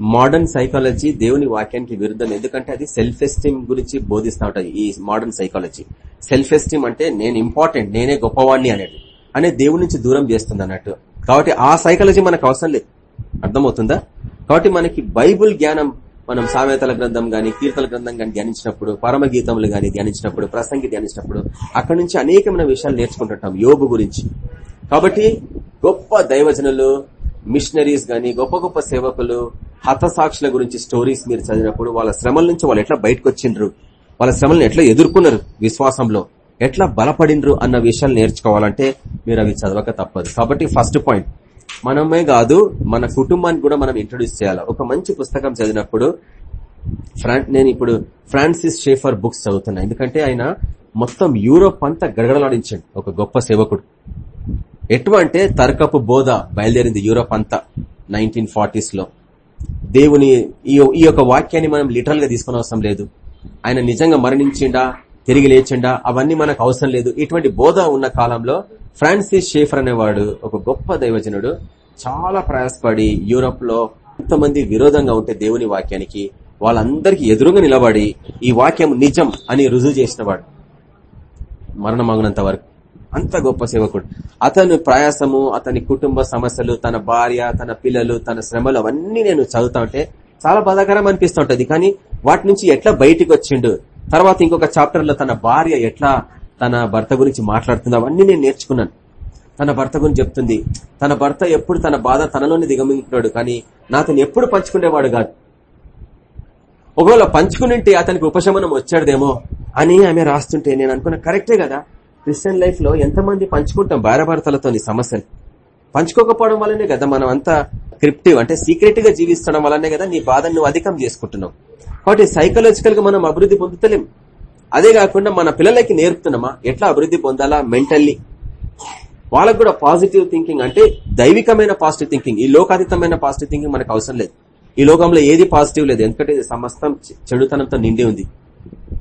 Speaker 1: మోడర్న్ సైకాలజీ దేవుని వాక్యానికి విరుద్ధం. ఎందుకంటే అది సెల్ఫ్ ఎస్టీమ్ గురించి బోధిస్తూ ఉంటుంది ఈ మోడర్న్ సైకాలజీ. సెల్ఫ్ ఎస్టీమ్ అంటే నేను ఇంపార్టెంట్ నేనే గొప్పవాణ్ణి అనేది. అనే దేవుడి నుంచి దూరం చేస్తుంది అన్నట్టు. కాబట్టి ఆ సైకాలజీ మనకు అవసరం లేదు. అర్థమవుతుందా? కాబట్టి మనకి బైబుల్ జ్ఞానం మనం సామెతల గ్రంథం గాని కీర్తన గ్రంథం గాని ధ్యానించినప్పుడు పరమ గీతములు గాని ధ్యానించినప్పుడు ప్రసంగి ధ్యానించినప్పుడు అక్కడ నుంచి అనేకమైన విషయాలు నేర్చుకుంటుంటాం యోగు గురించి. కాబట్టి గొప్ప దైవజనులు మిషనరీస్ గాని గొప్ప గొప్ప సేవకులు హతసాక్షుల గురించి స్టోరీస్ మీరు చదివినప్పుడు వాళ్ళ శ్రమల నుంచి వాళ్ళు ఎట్లా బయటకు వచ్చిండ్రు వాళ్ళ శ్రమలను ఎట్లా ఎదుర్కొన్నారు విశ్వాసంలో? ఎట్లా బలపడిండ్రు అన్న విషయాలు నేర్చుకోవాలంటే మీరు అవి చదవక తప్పదు. కాబట్టి ఫస్ట్ పాయింట్. మనమే కాదు మన కుటుంబానికి కూడా మనం ఇంట్రొడ్యూస్ చేయాలి? ఒక మంచి పుస్తకం చదివినప్పుడు నేను ఇప్పుడు ఫ్రాన్సిస్ షేఫర్ బుక్స్ చదువుతున్నా. ఎందుకంటే ఆయన మొత్తం యూరోప్ అంతా గడగడలాడించండి. ఒక గొప్ప సేవకుడు. ఎటువంటి అంటే బోధ బయలుదేరింది యూరోప్ అంతా నైన్టీన్ ఫార్టీస్లో దేవుని ఈ యొక్క వాక్యాన్ని మనం లిటరల్గా తీసుకుని అవసరం లేదు. ఆయన నిజంగా మరణించిండా తిరిగి లేచిండా అవన్నీ మనకు అవసరం లేదు. ఇటువంటి బోధ ఉన్న కాలంలో ఫ్రాన్సిస్ షేఫర్ అనేవాడు ఒక గొప్ప దైవజనుడు. చాలా ప్రయాసపడి యూరోప్లో ఎంతమంది విరోధంగా ఉంటే దేవుని వాక్యానికి వాళ్ళందరికీ ఎదురుగా నిలబడి ఈ వాక్యం నిజం అని రుజువు చేసినవాడు మరణమగినంత వరకు. అంత గొప్ప సేవకుడు. అతను ప్రయాసము అతని కుటుంబ సమస్యలు తన భార్య తన పిల్లలు తన శ్రమలు అవన్నీ నేను చదువుతా ఉంటే చాలా బాధాకరం అనిపిస్తూ ఉంటది. కానీ వాటి నుంచి ఎట్లా బయటికి వచ్చిండు తర్వాత ఇంకొక చాప్టర్లో తన భార్య ఎట్లా తన భర్త గురించి మాట్లాడుతుంది అవన్నీ నేను నేర్చుకున్నాను. తన భర్త గురించి చెప్తుంది. తన భర్త ఎప్పుడు తన బాధ తనలోనే దిగమింగుతున్నాడు కానీ నాతను ఎప్పుడు పంచుకునేవాడు కాదు. ఒకవేళ పంచుకునింటే అతనికి ఉపశమనం వచ్చాడుదేమో అని ఆమె రాస్తుంటే నేను అనుకున్న కరెక్టే కదా? క్రిస్టియన్ లైఫ్లో ఎంతమంది పంచుకుంటాం భార్య సమస్యలు పంచుకోకపోవడం వల్లనే కదా మనం అంతా క్రిప్టివ్ అంటే సీక్రెట్గా జీవిస్తడం వల్లనే కదా నీ బాధను నువ్వు అధికం చేసుకుంటున్నావు. కాబట్టి సైకలాజికల్గా మనం అభివృద్ధి పొందుతలేం. అదే కాకుండా మన పిల్లలకి నేర్పుతున్నామా? ఎట్లా అభివృద్ధి పొందాలా మెంటల్లీ? వాళ్ళకు కూడా పాజిటివ్ థింకింగ్ అంటే దైవికమైన పాజిటివ్ థింకింగ్. ఈ లోకాతీతమైన పాజిటివ్ థింకింగ్ మనకు అవసరం లేదు. ఈ లోకంలో ఏది పాజిటివ్ లేదు. ఎందుకంటే సమస్తం చెడుతనంతో నిండి ఉంది.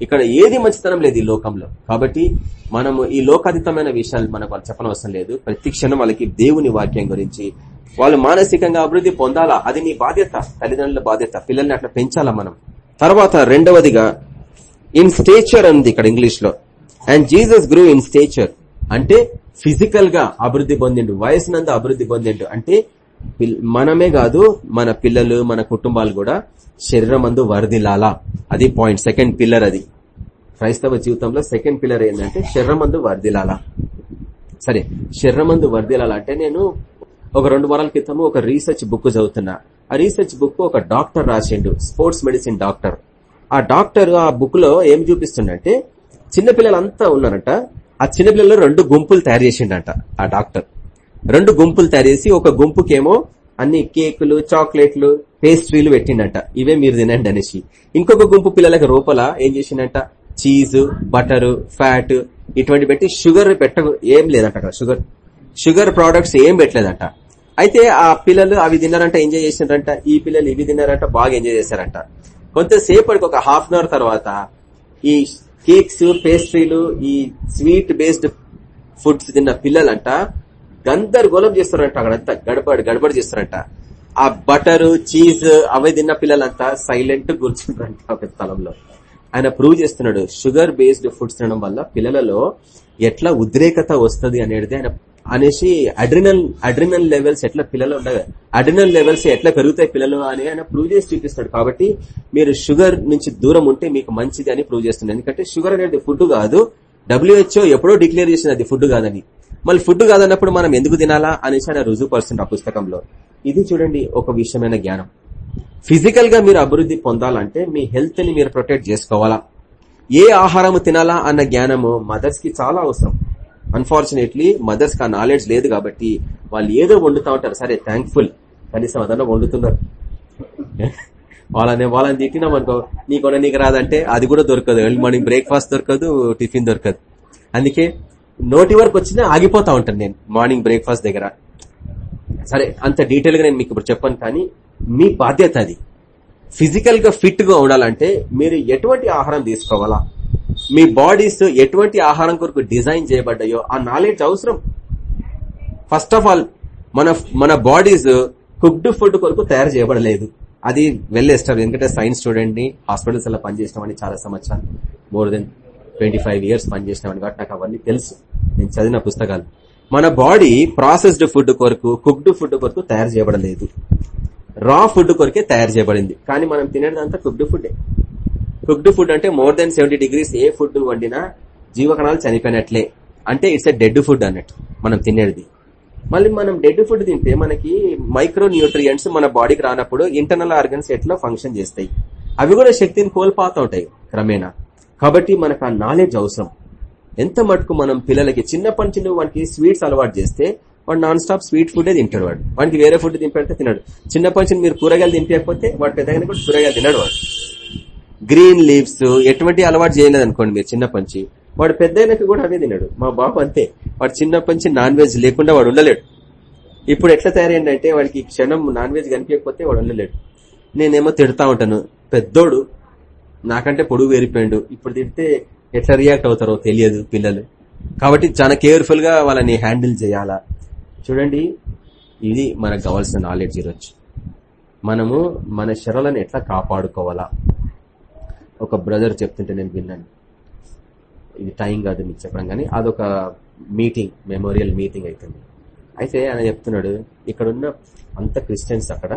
Speaker 1: ఇక్కడ ఏది మంచితనం లేదు ఈ లోకంలో. కాబట్టి మనము ఈ లోకాతీతమైన విషయాలు మనకు వాళ్ళు చెప్పనవసరం లేదు. ప్రతి క్షణం వాళ్ళకి దేవుని వాక్యం గురించి వాళ్ళు మానసికంగా అభివృద్ధి పొందాలా? అది నీ బాధ్యత. తల్లిదండ్రుల బాధ్యత. పిల్లల్ని అట్లా పెంచాలా మనం? తర్వాత రెండవదిగా ఇన్ స్టేచర్ అంది ఇక్కడ ఇంగ్లీష్లో and Jesus grew in stature అంటే ఫిజికల్గా అభివృద్ధి పొందిండు. వయసునందు అభివృద్ధి పొందిండు. అంటే మనమే కాదు మన పిల్లలు మన కుటుంబాలు కూడా శరీరమందు వరదిలాలా అది పాయింట్ సెకండ్ పిల్లర్ అది. క్రైస్తవ జీవితంలో సెకండ్ పిల్లర్ ఏంటంటే శరీరమందు వరదిలాలా సరే శరీరమందు వరదిలాలా అంటే నేను ఒక రెండు వారాల క్రితము ఒక రీసెర్చ్ బుక్ చదువుతున్నా. ఆ రీసెర్చ్ బుక్ ఒక డాక్టర్ రాసిండు స్పోర్ట్స్ మెడిసిన్ డాక్టర్. ఆ డాక్టర్ ఆ బుక్లో ఏం చూపిస్తుండంటే చిన్నపిల్లలంతా ఉన్నారంట ఆ చిన్నపిల్లలు రెండు గుంపులు తయారు చేసిండంట ఆ డాక్టర్. రెండు గుంపులు తయారు చేసి ఒక గుంపుకేమో అన్ని కేకులు చాక్లెట్లు పేస్ట్రీలు పెట్టిండట. ఇవే మీరు తినండి అనేసి. ఇంకొక గుంపు పిల్లలకి రూపల ఏం చేసిండంట? చీజ్ బటర్ ఫ్యాట్ ఇటువంటి పెట్టి షుగర్ పెట్ట ఏం లేదంట అక్కడ షుగర్. షుగర్ ప్రోడక్ట్స్ ఏం పెట్టలేదంట. అయితే ఆ పిల్లలు అవి తిన్నారంట ఎంజాయ్ చేసినారంట ఈ పిల్లలు ఇవి తిన్నారంట బాగా ఎంజాయ్ చేశారంట. కొంతసేపటికి ఒక హాఫ్ అన్ అవర్ తర్వాత ఈ కేక్స్ పేస్ట్రీలు ఈ స్వీట్ బేస్డ్ ఫుడ్స్ తిన్న పిల్లలంట గందరగోళం చేస్తారంట అక్కడంతా. గడబడి గడబడి చేస్తారంట ఆ బటరు చీజ్ అవి తిన్న పిల్లలంతా సైలెంట్ కూర్చుంటారంట ఒక స్థలంలో. ఆయన ప్రూవ్ చేస్తున్నాడు షుగర్ బేస్డ్ ఫుడ్స్ తినడం వల్ల పిల్లలలో ఎట్లా ఉద్రేకత వస్తుంది అనేది ఆయన అనేసి అడ్రినల్ అడ్రినల్ లెవెల్స్ ఎట్లా పిల్లలు ఉండగా అడ్రినల్ లెవెల్స్ ఎట్లా పెరుగుతాయి పిల్లలు అని ఆయన ప్రూవ్ చేసి చూపిస్తాడు కాబట్టి మీరు షుగర్ నుంచి దూరం ఉంటే మీకు మంచిది అని ప్రూవ్ చేస్తుంది ఎందుకంటే షుగర్ అనేది ఫుడ్ కాదు. డబ్ల్యూహెచ్ఓ ఎప్పుడో డిక్లేర్ చేసింది అది ఫుడ్ కాదని. మళ్ళీ ఫుడ్ కాదన్నప్పుడు మనం ఎందుకు తినాలా అనేసి ఆయన రుజువుపరుస్తుంది ఆ పుస్తకంలో. ఇది చూడండి ఒక విషయమైన జ్ఞానం. ఫిజికల్గా మీరు అభివృద్ధి పొందాలంటే మీ హెల్త్ని మీరు ప్రొటెక్ట్ చేసుకోవాలా? ఏ ఆహారం తినాలా అన్న జ్ఞానము మదర్స్కి చాలా అవసరం. అన్ఫార్చునేట్లీ మదర్స్కి ఆ నాలెడ్జ్ లేదు కాబట్టి వాళ్ళు ఏదో వండుతా ఉంటారు. సరే థ్యాంక్ఫుల్ కనీసం అదన్నా వండుతున్నారు. వాళ్ళని వాళ్ళని తిట్టినాం అనుకో నీకు నీకు రాదంటే అది కూడా దొరకదు. ఎర్లీ మార్నింగ్ బ్రేక్ఫాస్ట్ దొరకదు టిఫిన్ దొరకదు. అందుకే నోటి వరకు వచ్చినా ఆగిపోతా ఉంటాను నేను మార్నింగ్ బ్రేక్ఫాస్ట్ దగ్గర. సరే అంత డీటెయిల్గా నేను మీకు ఇప్పుడు చెప్పాను కానీ మీ బాధ్యత అది. ఫిజికల్గా ఫిట్గా ఉండాలంటే మీరు ఎటువంటి ఆహారం తీసుకోవాలా? మీ బాడీస్ ఎటువంటి ఆహారం కొరకు డిజైన్ చేయబడ్డాయో ఆ నాలెడ్జ్ అవసరం. ఫస్ట్ ఆఫ్ ఆల్ మన మన బాడీస్ కుక్డ్ ఫుడ్ కొరకు తయారు చేయబడలేదు. అది వెల్ ఎందుకంటే సైన్స్ స్టూడెంట్ని హాస్పిటల్స్ అలా పనిచేసినామని చాలా సంవత్సరాలు more than twenty five years పనిచేసినామని కాబట్టి నాకు అవన్నీ తెలుసు. నేను చదివిన పుస్తకాలు. మన బాడీ ప్రాసెస్డ్ ఫుడ్ కొరకు కుక్డ్ ఫుడ్ కొరకు తయారు చేయబడలేదు. రా ఫుడ్ కొరకే తయారు చేయబడింది. కానీ మనం తినేదంతా కుక్డ్ ఫుడ్ కుక్డ్ ఫుడ్ అంటే మోర్ దెన్ సెవెంటీ డిగ్రీస్ ఏ ఫుడ్ వండినా జీవకణాలు చనిపోయినట్లే. అంటే ఇట్స్ ఎ డెడ్ ఫుడ్ అన్నట్టు మనం తినేది. మళ్ళీ మనం డెడ్ ఫుడ్ తింటే మనకి మైక్రో న్యూట్రియంట్స్ మన బాడీకి రానప్పుడు ఇంటర్నల్ ఆర్గన్స్ ఎట్లా ఫంక్షన్ చేస్తాయి? అవి కూడా శక్తిని కోల్పోతూ ఉంటాయి క్రమేణా. కాబట్టి మనకు ఆ నాలెడ్జ్ అవసరం. ఎంత మటుకు మనం పిల్లలకి చిన్నప్పటి నుంచి వాడికి వానికి స్వీట్స్ అలవాటు చేస్తే వాడు నాన్ స్టాప్ స్వీట్ ఫుడే తింటాడు వాడు. వాడికి వేరే ఫుడ్ తింపెడితే తినడు. చిన్నప్పటి నుంచి మీరు కూరగాయలు తింపకపోతే వాడు పెద్దగానే కూడా కూరగాయలు తినడు వాడు. గ్రీన్ లీవ్స్ ఎటువంటి అలవాటు చేయలేదు అనుకోండి మీరు చిన్నప్పటి నుంచి. వాడు పెద్దయినాక కూడా అవే తినడు. మా బాబు అంతే. వాడు చిన్నప్పటి నుంచి నాన్ వెజ్ లేకుండా వాడు ఉండలేడు. ఇప్పుడు ఎట్లా తయారైందంటే వాడికి క్షణం నాన్ వెజ్ కనిపించకపోతే వాడు ఉండలేడు. నేనేమో తిడతా ఉంటాను. పెద్దోడు నాకంటే పొడుగు వేరిపోయాడు. ఇప్పుడు తిడితే ఎట్లా రియాక్ట్ అవుతారో తెలియదు పిల్లలు. కాబట్టి చాలా కేర్ఫుల్గా వాళ్ళని హ్యాండిల్ చేయాలా. చూడండి ఇది మనకు కావాల్సిన నాలెడ్జ్ ఈరోజు. మనము మన శరలను ఎట్లా కాపాడుకోవాలా? ఒక బ్రదర్ చెప్తుంటే నేను విన్నాను. ఇది టైం కాదు మీకు చెప్పడం కానీ అదొక మీటింగ్ మెమోరియల్ మీటింగ్ అవుతుంది అయితే ఆయన చెప్తున్నాడు ఇక్కడున్న అంత క్రిస్టియన్స్ అక్కడ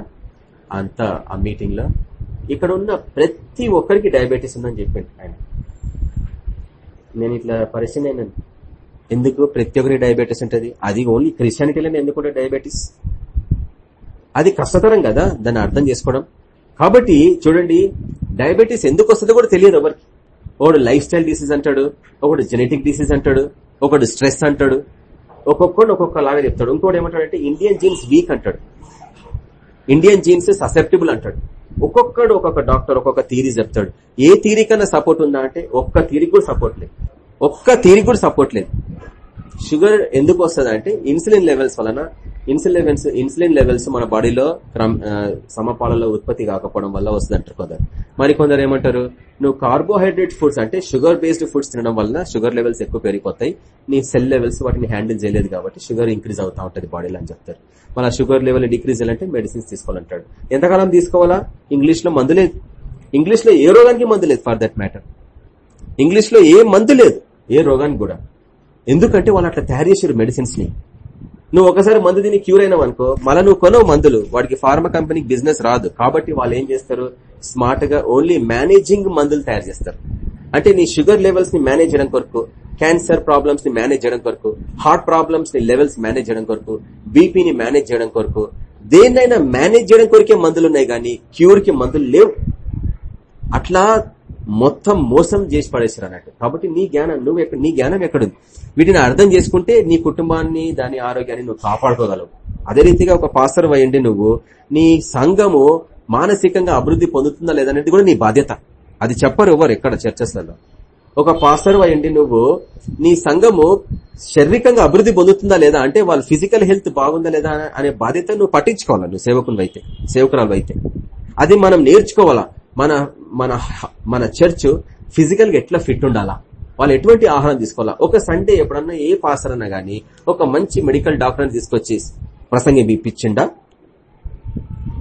Speaker 1: అంత ఆ మీటింగ్లో ఇక్కడ ఉన్న ప్రతి ఒక్కరికి డయాబెటీస్ ఉందని చెప్పాడు ఆయన. నేను ఇట్లా పరిచయం అయినాను. ఎందుకు ప్రతి ఒక్కరికి డయాబెటీస్ ఉంటుంది? అది ఓన్లీ క్రిస్టియానిటీలోనే ఎందుకు డయాబెటీస్ అది కష్టతరం కదా దాన్ని అర్థం చేసుకోవడం. కాబట్టి చూడండి డయాబెటీస్ ఎందుకు వస్తుందో కూడా తెలియదు ఎవరికి. ఒకడు లైఫ్ స్టైల్ డిసీజ్ అంటాడు ఒకడు జెనెటిక్ డిసీజ్ అంటాడు ఒకడు స్ట్రెస్ అంటాడు ఒక్కొక్కడు ఒక్కొక్క లాగా చెప్తాడు. ఇంకోటి ఏమంటాడంటే ఇండియన్ జీన్స్ వీక్ అంటాడు. ఇండియన్ జీన్స్ ససెప్టిబుల్ అంటాడు. ఒక్కొక్కడు ఒక్కొక్క డాక్టర్ ఒక్కొక్క థీరీ చెప్తాడు. ఏ థీరీ కన్నా సపోర్ట్ ఉందా అంటే ఒక్క థీరీ కూడా సపోర్ట్ లేదు. ఒక్క థీరీ కూడా సపోర్ట్ లేదు. షుగర్ ఎందుకు వస్తుంది అంటే ఇన్సులిన్ లెవెల్స్ వలన ఇన్సులిన్ లెవెల్స్ ఇన్సులిన్ లెవెల్స్ మన బాడీలో సమపాలలో ఉత్పత్తి కాకపోవడం వల్ల వస్తుంది అంటారు కొందరు. మరి కొందరు ఏమంటారు? నువ్వు కార్బోహైడ్రేట్ ఫుడ్స్ అంటే షుగర్ బేస్డ్ ఫుడ్స్ తినడం వల్ల షుగర్ లెవెల్స్ ఎక్కువ పెరిగిపోతాయి. నీ సెల్ లెవెల్స్ వాటిని హ్యాండిల్ చేయలేదు కాబట్టి షుగర్ ఇంక్రీజ్ అవుతా ఉంటుంది బాడీలో అని చెప్తారు. మన షుగర్ లెవెల్ డిక్రీజ్ చేయాలంటే మెడిసిన్స్ తీసుకోవాలంటాడు. ఎంతకాలం తీసుకోవాలా? ఇంగ్లీష్లో మందు లేదు. ఇంగ్లీష్లో ఏ రోగానికి మందు లేదు ఫర్ దట్ మ్యాటర్. ఇంగ్లీష్లో ఏ మందు లేదు. ఏ రోగానికి కూడా. ఎందుకంటే వాళ్ళు అట్లా తయారు చేశారు మెడిసిన్స్ని. నువ్వు ఒకసారి మందు తిని క్యూర్ అయినావు అనుకో మళ్ళీ నువ్వు కొనవు మందులు. వాడికి ఫార్మా కంపెనీకి బిజినెస్ రాదు. కాబట్టి వాళ్ళు ఏం చేస్తారు? స్మార్ట్గా ఓన్లీ మేనేజింగ్ మందులు తయారు చేస్తారు. అంటే నీ షుగర్ లెవెల్స్ని మేనేజ్ చేయడం కొరకు క్యాన్సర్ ప్రాబ్లమ్స్ని మేనేజ్ చేయడం కొరకు హార్ట్ ప్రాబ్లమ్స్ని లెవెల్స్ మేనేజ్ చేయడం కొరకు బీపీని మేనేజ్ చేయడం కొరకు దేన్నైనా మేనేజ్ చేయడం కొరకే మందులు ఉన్నాయి కానీ క్యూర్కి మందులు లేవు. అట్లా మొత్తం మోసం చేసి పడేసారు అన్నట్టు. కాబట్టి నీ జ్ఞానం నువ్వు ఎక్కడ నీ జ్ఞానం ఎక్కడుంది? వీటిని అర్థం చేసుకుంటే నీ కుటుంబాన్ని దాని ఆరోగ్యాన్ని నువ్వు కాపాడుకోగలవు. అదే రీతిగా ఒక పాస్టర్ అయ్యండి నువ్వు. నీ సంఘము మానసికంగా అభివృద్ధి పొందుతుందా లేదనేది కూడా నీ బాధ్యత. అది చెప్పరు ఎవరు ఎక్కడ చర్చస్లలో. ఒక పాస్టర్ అయ్యండి నువ్వు. నీ సంఘము శారీరకంగా అభివృద్ధి పొందుతుందా లేదా అంటే వాళ్ళ ఫిజికల్ హెల్త్ బాగుందా లేదా అనే బాధ్యత నువ్వు పట్టించుకోవాలా నువ్వు సేవకులు అయితే సేవకురాలు అయితే అది మనం నేర్చుకోవాలా? మన మన మన చర్చ్ ఫిజికల్గా ఎట్లా ఫిట్ ఉండాలా? వాళ్ళు ఎటువంటి ఆహారం తీసుకోవాలా? ఒక సండే ఎప్పుడన్నా ఏ పాసర్ అన్నా గానీ ఒక మంచి మెడికల్ డాక్టర్ని తీసుకొచ్చి ప్రసంగం ఇప్పించిండా?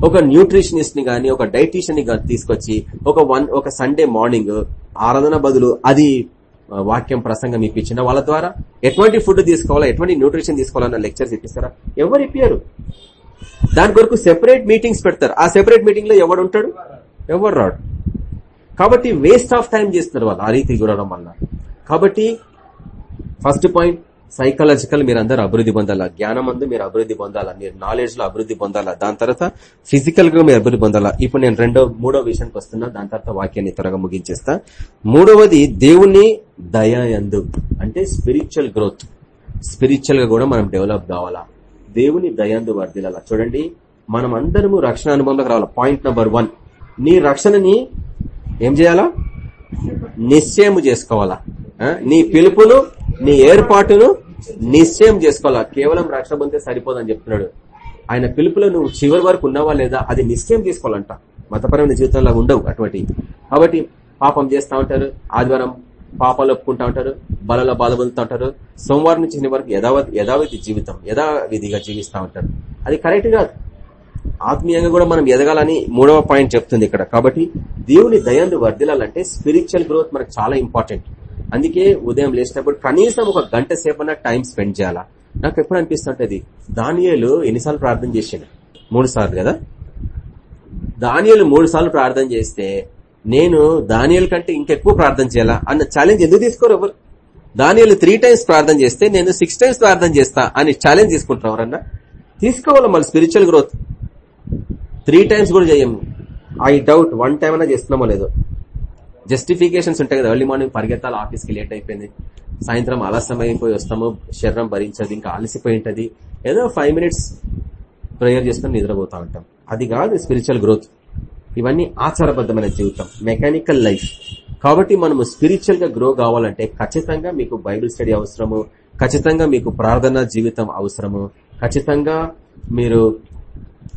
Speaker 1: ఒక న్యూట్రిషనిస్ట్ని గాని ఒక డైటీషియన్ని తీసుకొచ్చి ఒక వన్ ఒక సండే మార్నింగ్ ఆరాధన బదులు అది వాక్యం ప్రసంగం ఇప్పించిన వాళ్ళ ద్వారా? ఎటువంటి ఫుడ్ తీసుకోవాలా? ఎటువంటి న్యూట్రిషన్ తీసుకోవాలన్న లెక్చర్స్ ఇప్పిస్తారా? ఎవరు ఇప్పారు దాని కొరకు సెపరేట్ మీటింగ్స్ పెడతారు. ఆ సెపరేట్ మీటింగ్లో ఎవడు ఉంటాడు? ఎవరు రాడు? కాబట్టి వేస్ట్ ఆఫ్ టైం చేస్తున్నారు వాళ్ళు ఆ రీతి గురడం వల్ల. కాబట్టి ఫస్ట్ పాయింట్ సైకలాజికల్ మీరు అందరూ అభివృద్ధి పొందాలా జ్ఞానం అందు మీరు అభివృద్ధి పొందాలా మీరు నాలెడ్జ్లో అభివృద్ధి పొందాలా దాని తర్వాత ఫిజికల్గా మీరు అభివృద్ధి పొందాలా. ఇప్పుడు నేను రెండో మూడో విషయానికి వస్తున్నా దాని తర్వాత వాక్యాన్ని త్వరగా ముగించేస్తా. మూడవది దేవుని దయందు అంటే స్పిరిచువల్ గ్రోత్ స్పిరిచువల్గా కూడా మనం డెవలప్ కావాలా. దేవుని దయందు వర్దిలాలా చూడండి మనం అందరము రక్షణ అనుభవంలోకి రావాలా. పాయింట్ నెంబర్ వన్ నీ రక్షణని ఏం చేయాలా? నిశ్చయం చేసుకోవాలా. నీ పిలుపును నీ ఏర్పాటును నిశ్చయం చేసుకోవాలా. కేవలం రక్షణ పొందితే సరిపోదని చెప్తున్నాడు. ఆయన పిలుపులో నువ్వు చివరి వరకు ఉన్నావా లేదా అది నిశ్చయం చేసుకోవాలంట. మతపరమైన జీవితంలో ఉండవు అటువంటి. కాబట్టి పాపం చేస్తూ ఉంటారు. ఆదివారం పాపాలు ఒప్పుకుంటా ఉంటారు. బలలో బాధపడుతూ ఉంటారు. సోమవారం నుంచి వరకు యథావతి యథావిధి జీవితం యథావిధిగా జీవిస్తూ ఉంటారు. అది కరెక్ట్ కాదు. ఆత్మీయంగా కూడా మనం ఎదగాలని మూడవ పాయింట్ చెప్తుంది ఇక్కడ. కాబట్టి దేవుని దయందు వర్దిలాలంటే స్పిరిచువల్ గ్రోత్ మనకు చాలా ఇంపార్టెంట్ అందుకే ఉదయం లేచినప్పుడు కనీసం ఒక గంట సేపన్న టైం స్పెండ్ చేయాలా? నాకు ఎప్పుడు అనిపిస్తుంటది దానియలు ఎన్నిసార్లు ప్రార్థన చేసాడు మూడు సార్లు కదా? దానియలు మూడు సార్లు ప్రార్థన చేస్తే నేను దానియల కంటే ఇంకెక్కువ ప్రార్థన చేయాలా? అన్న ఛాలెంజ్ ఎందుకు తీసుకోరు ఎవరు? దానియలు త్రీ టైమ్స్ ప్రార్థన చేస్తే నేను సిక్స్ టైమ్స్ ప్రార్థన చేస్తా అని ఛాలెంజ్ తీసుకుంటారు ఎవరన్నా? తీసుకోవాలి మళ్ళీ స్పిరిచువల్ గ్రోత్ త్రీ టైమ్స్ కూడా చేయము ఐ డౌట్ వన్ టైం అయినా చేస్తున్నామో లేదో. జస్టిఫికేషన్స్ ఉంటాయి కదా ఎర్లీ మార్నింగ్ పరిగెత్తాలి ఆఫీస్కి లేట్ అయిపోయింది. సాయంత్రం ఆలస్యమైపోయి అయిపోయి వస్తాము శరీరం భరించదు ఇంకా అలసిపోయి ఉంటుంది. ఏదో ఫైవ్ మినిట్స్ ప్రేయర్ చేసుకుని నిద్రపోతా ఉంటాం. అది కాదు స్పిరిచువల్ గ్రోత్ ఇవన్నీ ఆచారబద్ధమైన జీవితం మెకానికల్ లైఫ్ కాబట్టి మనము స్పిరిచువల్గా గ్రో కావాలంటే ఖచ్చితంగా మీకు బైబిల్ స్టడీ అవసరము ఖచ్చితంగా మీకు ప్రార్థన జీవితం అవసరము ఖచ్చితంగా మీరు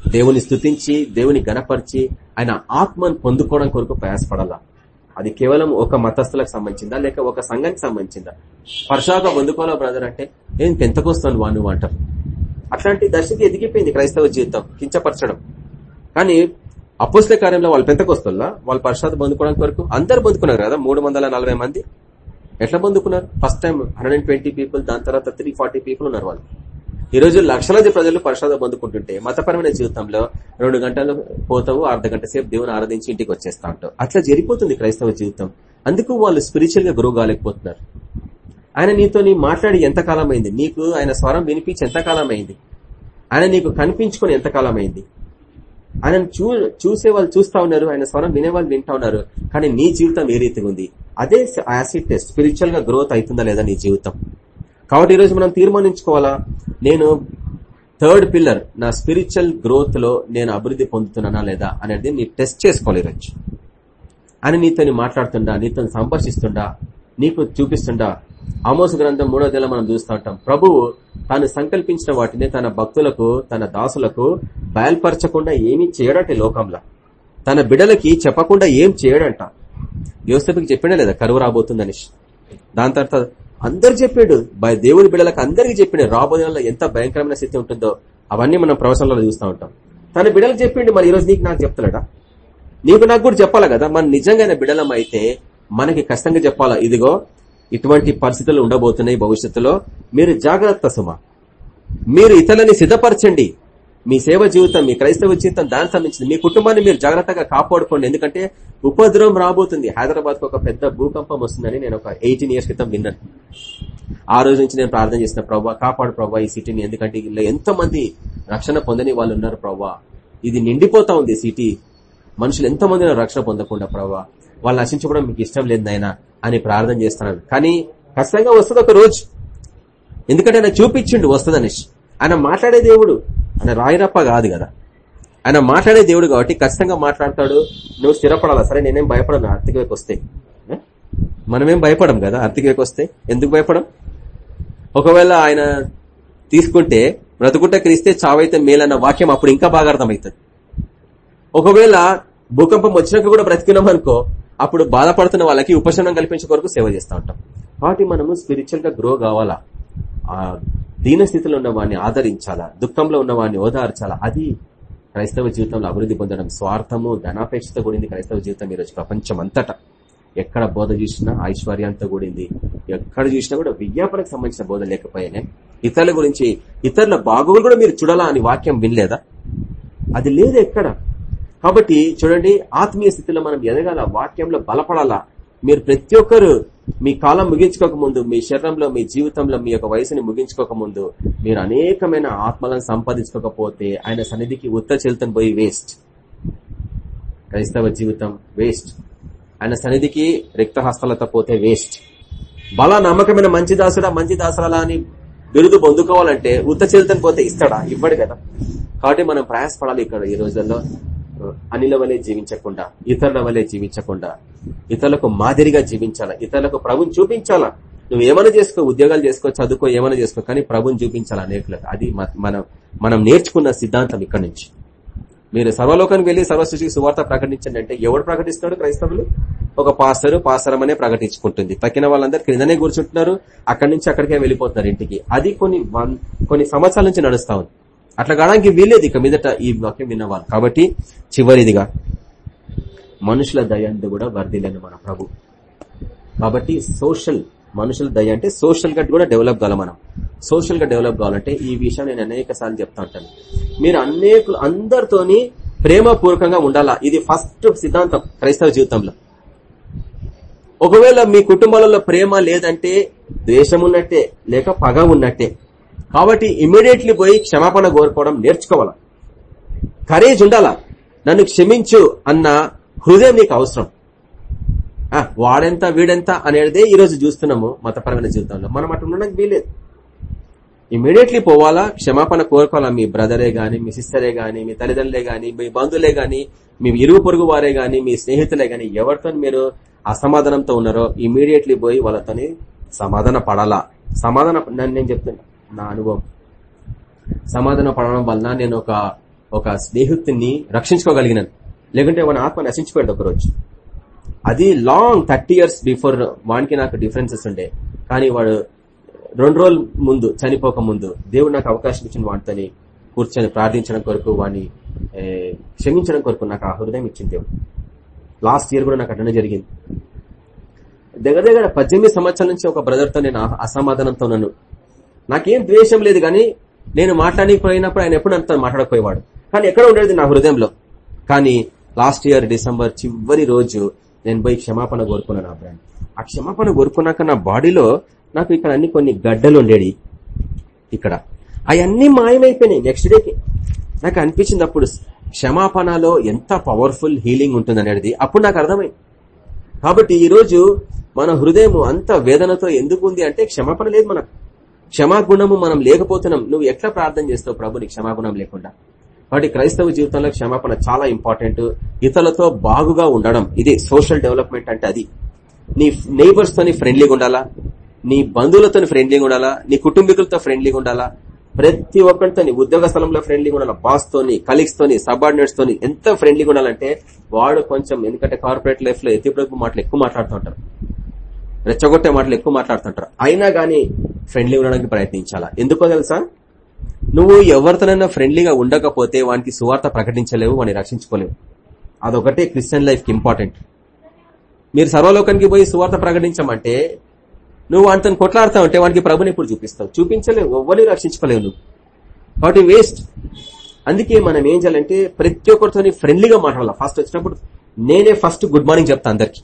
Speaker 1: దేవుని స్థుతించి దేవుని గణపరిచి ఆయన ఆత్మను పొందుకోవడం కొరకు ప్రయాసపడాలా? అది కేవలం ఒక మతస్థులకు సంబంధించిందా లేక ఒక సంఘానికి సంబంధించిందా? పర్షాగా పొందుకోవాలా బ్రదర్ అంటే ఏం తెంతకొస్తాను వా అంటారు. అట్లాంటి దశకి ఎదిగిపోయింది క్రైస్తవ జీవితం కించపరచడం. కానీ అపోస్ల కార్యంలో వాళ్ళు పెంతకొస్తుల్లా? వాళ్ళు పర్షాద పొందుకోవడానికి వరకు అందరు పొందుకున్నారు కదా? మూడు మంది. ఎట్లా పొందుకున్నారు? First time hundred twenty people దాని తర్వాత త్రీ ఫార్టీ పీపుల్ ఉన్నారు వాళ్ళు. ఈ లక్షలాది ప్రజలు పరిశోధన పొందుకుంటుంటే మతపరమైన జీవితంలో రెండు గంటలు పోతావు అర్ధ గంట సేపు దేవుని ఆరాధించి ఇంటికి వచ్చేస్తా ఉంటావు. అట్లా జరిగిపోతుంది క్రైస్తవ జీవితం. అందుకు వాళ్ళు స్పిరిచువల్గా గురువు కాలేకపోతున్నారు. ఆయన నీతో మాట్లాడి ఎంతకాలం అయింది నీకు ఆయన స్వరం వినిపించి ఎంతకాలం అయింది ఆయన నీకు కనిపించుకొని ఎంతకాలం అయింది ఆయన చూ చూసే వాళ్ళు చూస్తా ఉన్నారు ఆయన స్వరం వినే వాళ్ళు వింటా ఉన్నారు కానీ నీ జీవితం ఏ రీతిగా ఉంది? అదే యాసిడ్ టెస్ట్. స్పిరిచువల్గా గ్రోత్ అవుతుందా లేదా నీ జీవితం? కాబట్టి ఈరోజు మనం తీర్మానించుకోవాలా? నేను థర్డ్ పిల్లర్ నా స్పిరిచువల్ గ్రోత్లో నేను అభివృద్ధి పొందుతున్నానా లేదా అనేది నీ టెస్ట్ చేసుకోవాలి ఈరోజు. అని నీతో మాట్లాడుతుండా నీతో సంభాషిస్తుండా నీకు చూపిస్తుండా. ఆమోస గ్రంథం మూడో నెల మనం చూస్తూ ఉంటాం. ప్రభువు తాను సంకల్పించిన వాటిని తన భక్తులకు తన దాసులకు బయల్పరచకుండా ఏమీ చేయడంట లోకంలో. తన బిడలకి చెప్పకుండా ఏం చేయడంట. యోసేపుకి చెప్పినా లేదా? కరువు రాబోతుందని దాని తర్వాత అందరు చెప్పాడు. బై- దేవుని బిడ్డలకు అందరికి చెప్పిండు. రాబోయే ఎంత భయంకరమైన స్థితి ఉంటుందో అవన్నీ మనం ప్రవచనంలో చూస్తూ ఉంటాం. తన బిడలకు చెప్పిండు మరి ఈరోజు నీకు నాకు చెప్తున్నాడా నీకు నాకు కూడా చెప్పాలా కదా? మన నిజంగా బిడలం అయితే మనకి కష్టంగా చెప్పాలా? ఇదిగో ఇటువంటి పరిస్థితులు ఉండబోతున్నాయి భవిష్యత్తులో. మీరు జాగ్రత్త సుమ. మీరు ఇతరులని సిద్ధపరచండి. మీ సేవ జీవితం మీ క్రైస్తవ జీవితం దానికి సంబంధించింది. మీ కుటుంబాన్ని మీరు జాగ్రత్తగా కాపాడుకోండి. ఎందుకంటే ఉపద్రవం రాబోతుంది. హైదరాబాద్ ఒక పెద్ద భూకంపం వస్తుందని నేను ఒక ఎయిటీన్ ఇయర్స్ క్రితం విన్నాను. ఆ రోజు నుంచి నేను ప్రార్థన చేసిన ప్రభావ కాపాడు ప్రభావ ఈ సిటీని. ఎందుకంటే ఇలా ఎంతో మంది రక్షణ పొందని వాళ్ళు ఉన్నారు ప్రభా. ఇది నిండిపోతా ఉంది సిటీ. మనుషులు ఎంతో మంది రక్షణ పొందకుండా ప్రభావ వాళ్ళు నశించుకోవడం మీకు ఇష్టం లేదు అని ప్రార్థన చేస్తున్నాను కానీ ఖచ్చితంగా వస్తుంది ఒక రోజు. ఎందుకంటే ఆయన చూపించిండు వస్తుందని. ఆయన మాట్లాడే దేవుడు. ఆయన రాయిరప్ప కాదు కదా. ఆయన మాట్లాడే దేవుడు కాబట్టి ఖచ్చితంగా మాట్లాడతాడు. నువ్వు స్థిరపడాలా? సరే నేనేం భయపడను ఆర్థిక వైపు వస్తే. మనమేం భయపడం కదా ఆర్థిక వైపు వస్తే? ఎందుకు భయపడం? ఒకవేళ ఆయన తీసుకుంటే బ్రతుకుంట క్రీస్తే చావైతే మేలన్న వాక్యం అప్పుడు ఇంకా బాగా అర్థమవుతుంది. ఒకవేళ భూకంపం వచ్చినాక కూడా బ్రతికినాం అనుకో అప్పుడు బాధపడుతున్న వాళ్ళకి ఉపశమనం కల్పించే కొరకు సేవ చేస్తూ ఉంటాం. కాబట్టి మనము స్పిరిచువల్గా గ్రో కావాలా? దీనస్థితిలో దీన స్థితిలో ఉన్న వాడిని ఆదరించాలా? దుఃఖంలో ఉన్న వాడిని ఓదార్చాలా? అది క్రైస్తవ జీవితంలో అభివృద్ధి పొందడం స్వార్థము ధనాపేక్షతో కూడింది క్రైస్తవ జీవితం ఈరోజు ప్రపంచం అంతటా ఎక్కడ బోధ చూసినా ఐశ్వర్యంతో కూడింది ఎక్కడ చూసినా కూడా విజ్ఞాపనకు సంబంధించిన బోధ లేకపోయానే. ఇతరుల గురించి ఇతరుల బాగోగులు కూడా మీరు చూడాలా అని వాక్యం వినలేదా? అది లేదు ఎక్కడ. కాబట్టి చూడండి ఆత్మీయ స్థితిలో మనం ఎదగాల? వాక్యంలో బలపడాలా? మీరు ప్రతి ఒక్కరు మీ కాలం ముగించుకోక ముందు మీ శరీరంలో మీ జీవితంలో మీ యొక్క వయసుని ముగించుకోక ముందు మీరు అనేకమైన ఆత్మలను సంపాదించుకోకపోతే ఆయన సన్నిధికి ఉత్త చెల్తని పోయి వేస్ట్ క్రైస్తవ జీవితం వేస్ట్ ఆయన సన్నిధికి రిక్తహస్తలతో పోతే వేస్ట్ బల నమ్మకమైన మంచి దాసుడా మంచి దాసులా అని బిరుదు పొందుకోవాలంటే ఉత్త చెల్తని పోతే ఇస్తాడా? ఇవ్వడు కదా. కాబట్టి మనం ప్రయాసపడాలి ఇక్కడ ఈ రోజుల్లో. అనిల వలె జీవించకుండా ఇతరుల వలె జీవించకుండా ఇతరులకు మాదిరిగా జీవించాలా ఇతరులకు ప్రభుని చూపించాలా? నువ్వు ఏమైనా చేసుకో ఉద్యోగాలు చేసుకో చదువుకో ఏమైనా చేసుకో కానీ ప్రభుని చూపించాలా అనేకులకు? అది మనం మనం నేర్చుకున్న సిద్ధాంతం ఇక్కడ నుంచి. మీరు సర్వలోకానికి వెళ్ళి సర్వసృష్టికి సువార్త ప్రకటించండి అంటే ఎవడు ప్రకటిస్తాడు క్రైస్తవులు? ఒక పాస్టరు పాసరమనే ప్రకటించుకుంటుంది. తక్కిన వాళ్ళందరూ క్రిందనే కూర్చుంటున్నారు అక్కడి నుంచి అక్కడికే వెళ్ళిపోతున్నారు ఇంటికి. అది కొన్ని కొన్ని సంవత్సరాల నుంచి నడుస్తా ఉంది. అట్లా కావడానికి వీల్లేదు. ఇక మీదట ఈ వాక్యం విన్నవాళ్ళు కాబట్టి చివరిదిగా మనుషుల దయందు కూడా వర్దిలేను మన ప్రభు. కాబట్టి సోషల్ మనుషుల దయ అంటే సోషల్గా కూడా డెవలప్ కావాలి మనం. సోషల్గా డెవలప్ కావాలంటే ఈ విషయం నేను అనేక సార్లు చెప్తా ఉంటాను. మీరు అనేకులు అందరితోని ప్రేమపూర్వకంగా ఉండాలా? ఇది ఫస్ట్ సిద్ధాంతం క్రైస్తవ జీవితంలో. ఒకవేళ మీ కుటుంబాలలో ప్రేమ లేదంటే ద్వేషం ఉన్నట్టే లేక పగ ఉన్నట్టే కాబట్టి ఇమీడియట్లీ పోయి క్షమాపణ కోరుకోవడం నేర్చుకోవాలా? కరేజ్ ఉండాలా? నన్ను క్షమించు అన్న హృదయం నీకు అవసరం. వాడెంత వీడెంత అనేదే ఈరోజు చూస్తున్నాము మతపరమైన జీవితంలో. మనం అటు ఉండడానికి వీలేదు ఇమీడియట్లీ పోవాలా? క్షమాపణ కోరుకోవాలా? మీ బ్రదరే గాని మీ సిస్టరే గాని మీ తల్లిదండ్రులే గాని మీ బంధువులే గాని మీ ఇరుగు పొరుగు వారే గాని మీ స్నేహితులే గాని ఎవరితో మీరు అసమాధానంతో ఉన్నారో ఇమీడియట్లీ పోయి వాళ్ళతోని సమాధాన పడాలా? సమాధాన నేను చెప్తున్నా. నా అనుభవం సమాధాన పడడం వలన నేను ఒక ఒక స్నేహితుని రక్షించుకోగలిగినాను. లేకుంటే వాడి ఆత్మ నశించిపోయాడు ఒకరోజు. అది లాంగ్ థర్టీ ఇయర్స్ బిఫోర్ వానికి నాకు డిఫరెన్సెస్ ఉండే. కానీ వాడు రెండు రోజుల ముందు చనిపోక ముందు దేవుడు నాకు అవకాశం ఇచ్చిన వాడితోని కూర్చొని ప్రార్థించడం కొరకు వాడిని క్షమించడం కొరకు నాకు ఆ హృదయం ఇచ్చింది దేవుడు. లాస్ట్ ఇయర్ కూడా నాకు అట్లనే జరిగింది. దగ్గర దగ్గర పద్దెనిమిది సంవత్సరాల నుంచి ఒక బ్రదర్తో నేను అసమాధానంతో ఉన్నాను. నాకేం ద్వేషం లేదు కానీ నేను మాట్లాడకపోయినప్పుడు ఆయన ఎప్పుడు అంత మాట్లాడకపోయేవాడు. కానీ ఎక్కడ ఉండేది నా హృదయంలో. కానీ లాస్ట్ ఇయర్ డిసెంబర్ చివరి రోజు నేను పోయి క్షమాపణ కోరుకున్నాను ఆ ఆ క్షమాపణ కోరుకున్నాక నా బాడీలో నాకు ఇక్కడ అన్ని కొన్ని గడ్డలు ఉండేవి. ఇక్కడ. అవన్నీ మాయమైపోయినాయి. నెక్స్ట్ డేకి నాకు అనిపించింది అప్పుడు క్షమాపణలో ఎంత పవర్ఫుల్ హీలింగ్ ఉంటుంది అనేది. అప్పుడు నాకు అర్థమైంది. కాబట్టి ఈరోజు మన హృదయం అంత వేదనతో ఎందుకు ఉంది అంటే క్షమాపణ లేదు మనకు. క్షమాగుణము మనం లేకపోతున్నాం. నువ్వు ఎట్లా ప్రార్థన చేస్తావు ప్రభుని క్షమాగుణం లేకుండా. కాబట్టి క్రైస్తవ జీవితంలో క్షమాపణ చాలా ఇంపార్టెంట్. ఇతరులతో బాగుగా ఉండడం ఇది సోషల్ డెవలప్మెంట్ అంటే అది. నీ నైబర్స్ తోని ఫ్రెండ్లీగా ఉండాలా? నీ బంధువులతో ఫ్రెండ్లీగా ఉండాలా? నీ కుటుంబీకులతో ఫ్రెండ్లీగా ఉండాలా? ప్రతి ఒక్కరితో ఉద్యోగ స్థలంలో ఫ్రెండ్లీగా ఉండాలి? బాస్ తోని కలీగ్స్ తోని సబార్డినేట్స్ తోని ఎంత ఫ్రెండ్లీగా ఉండాలంటే వాడు కొంచెం ఎందుకంటే కార్పొరేట్ లైఫ్లో ఎత్తిప్రభు మాటలు ఎక్కువ మాట్లాడుతుంటారు రెచ్చగొట్టే మాటలు ఎక్కువ మాట్లాడుతుంటారు అయినా గానీ ఫ్రెండ్లీ ఉండడానికి ప్రయత్నించాలా? ఎందుకో తెలుసా? నువ్వు ఎవరితోనైనా ఫ్రెండ్లీగా ఉండకపోతే వానికి సువార్త ప్రకటించలేవు వాడిని రక్షించుకోలేవు. అదొకటే క్రిస్టియన్ లైఫ్కి ఇంపార్టెంట్ మీరు సర్వలోకానికి పోయి సువార్త ప్రకటించమంటే నువ్వు వాటితో కొట్లాడుతా అంటే వానికి ప్రభుని ఎప్పుడు చూపిస్తావు? చూపించలేవు ఎవరిని రక్షించుకోలేవు నువ్వు. కాబట్టి వేస్ట్ అందుకే మనం ఏం చేయాలంటే ప్రతి ఒక్కరితో ఫ్రెండ్లీగా మాట్లాడాలి? ఫస్ట్ వచ్చినప్పుడు నేనే ఫస్ట్ గుడ్ మార్నింగ్ చెప్తా అందరికి.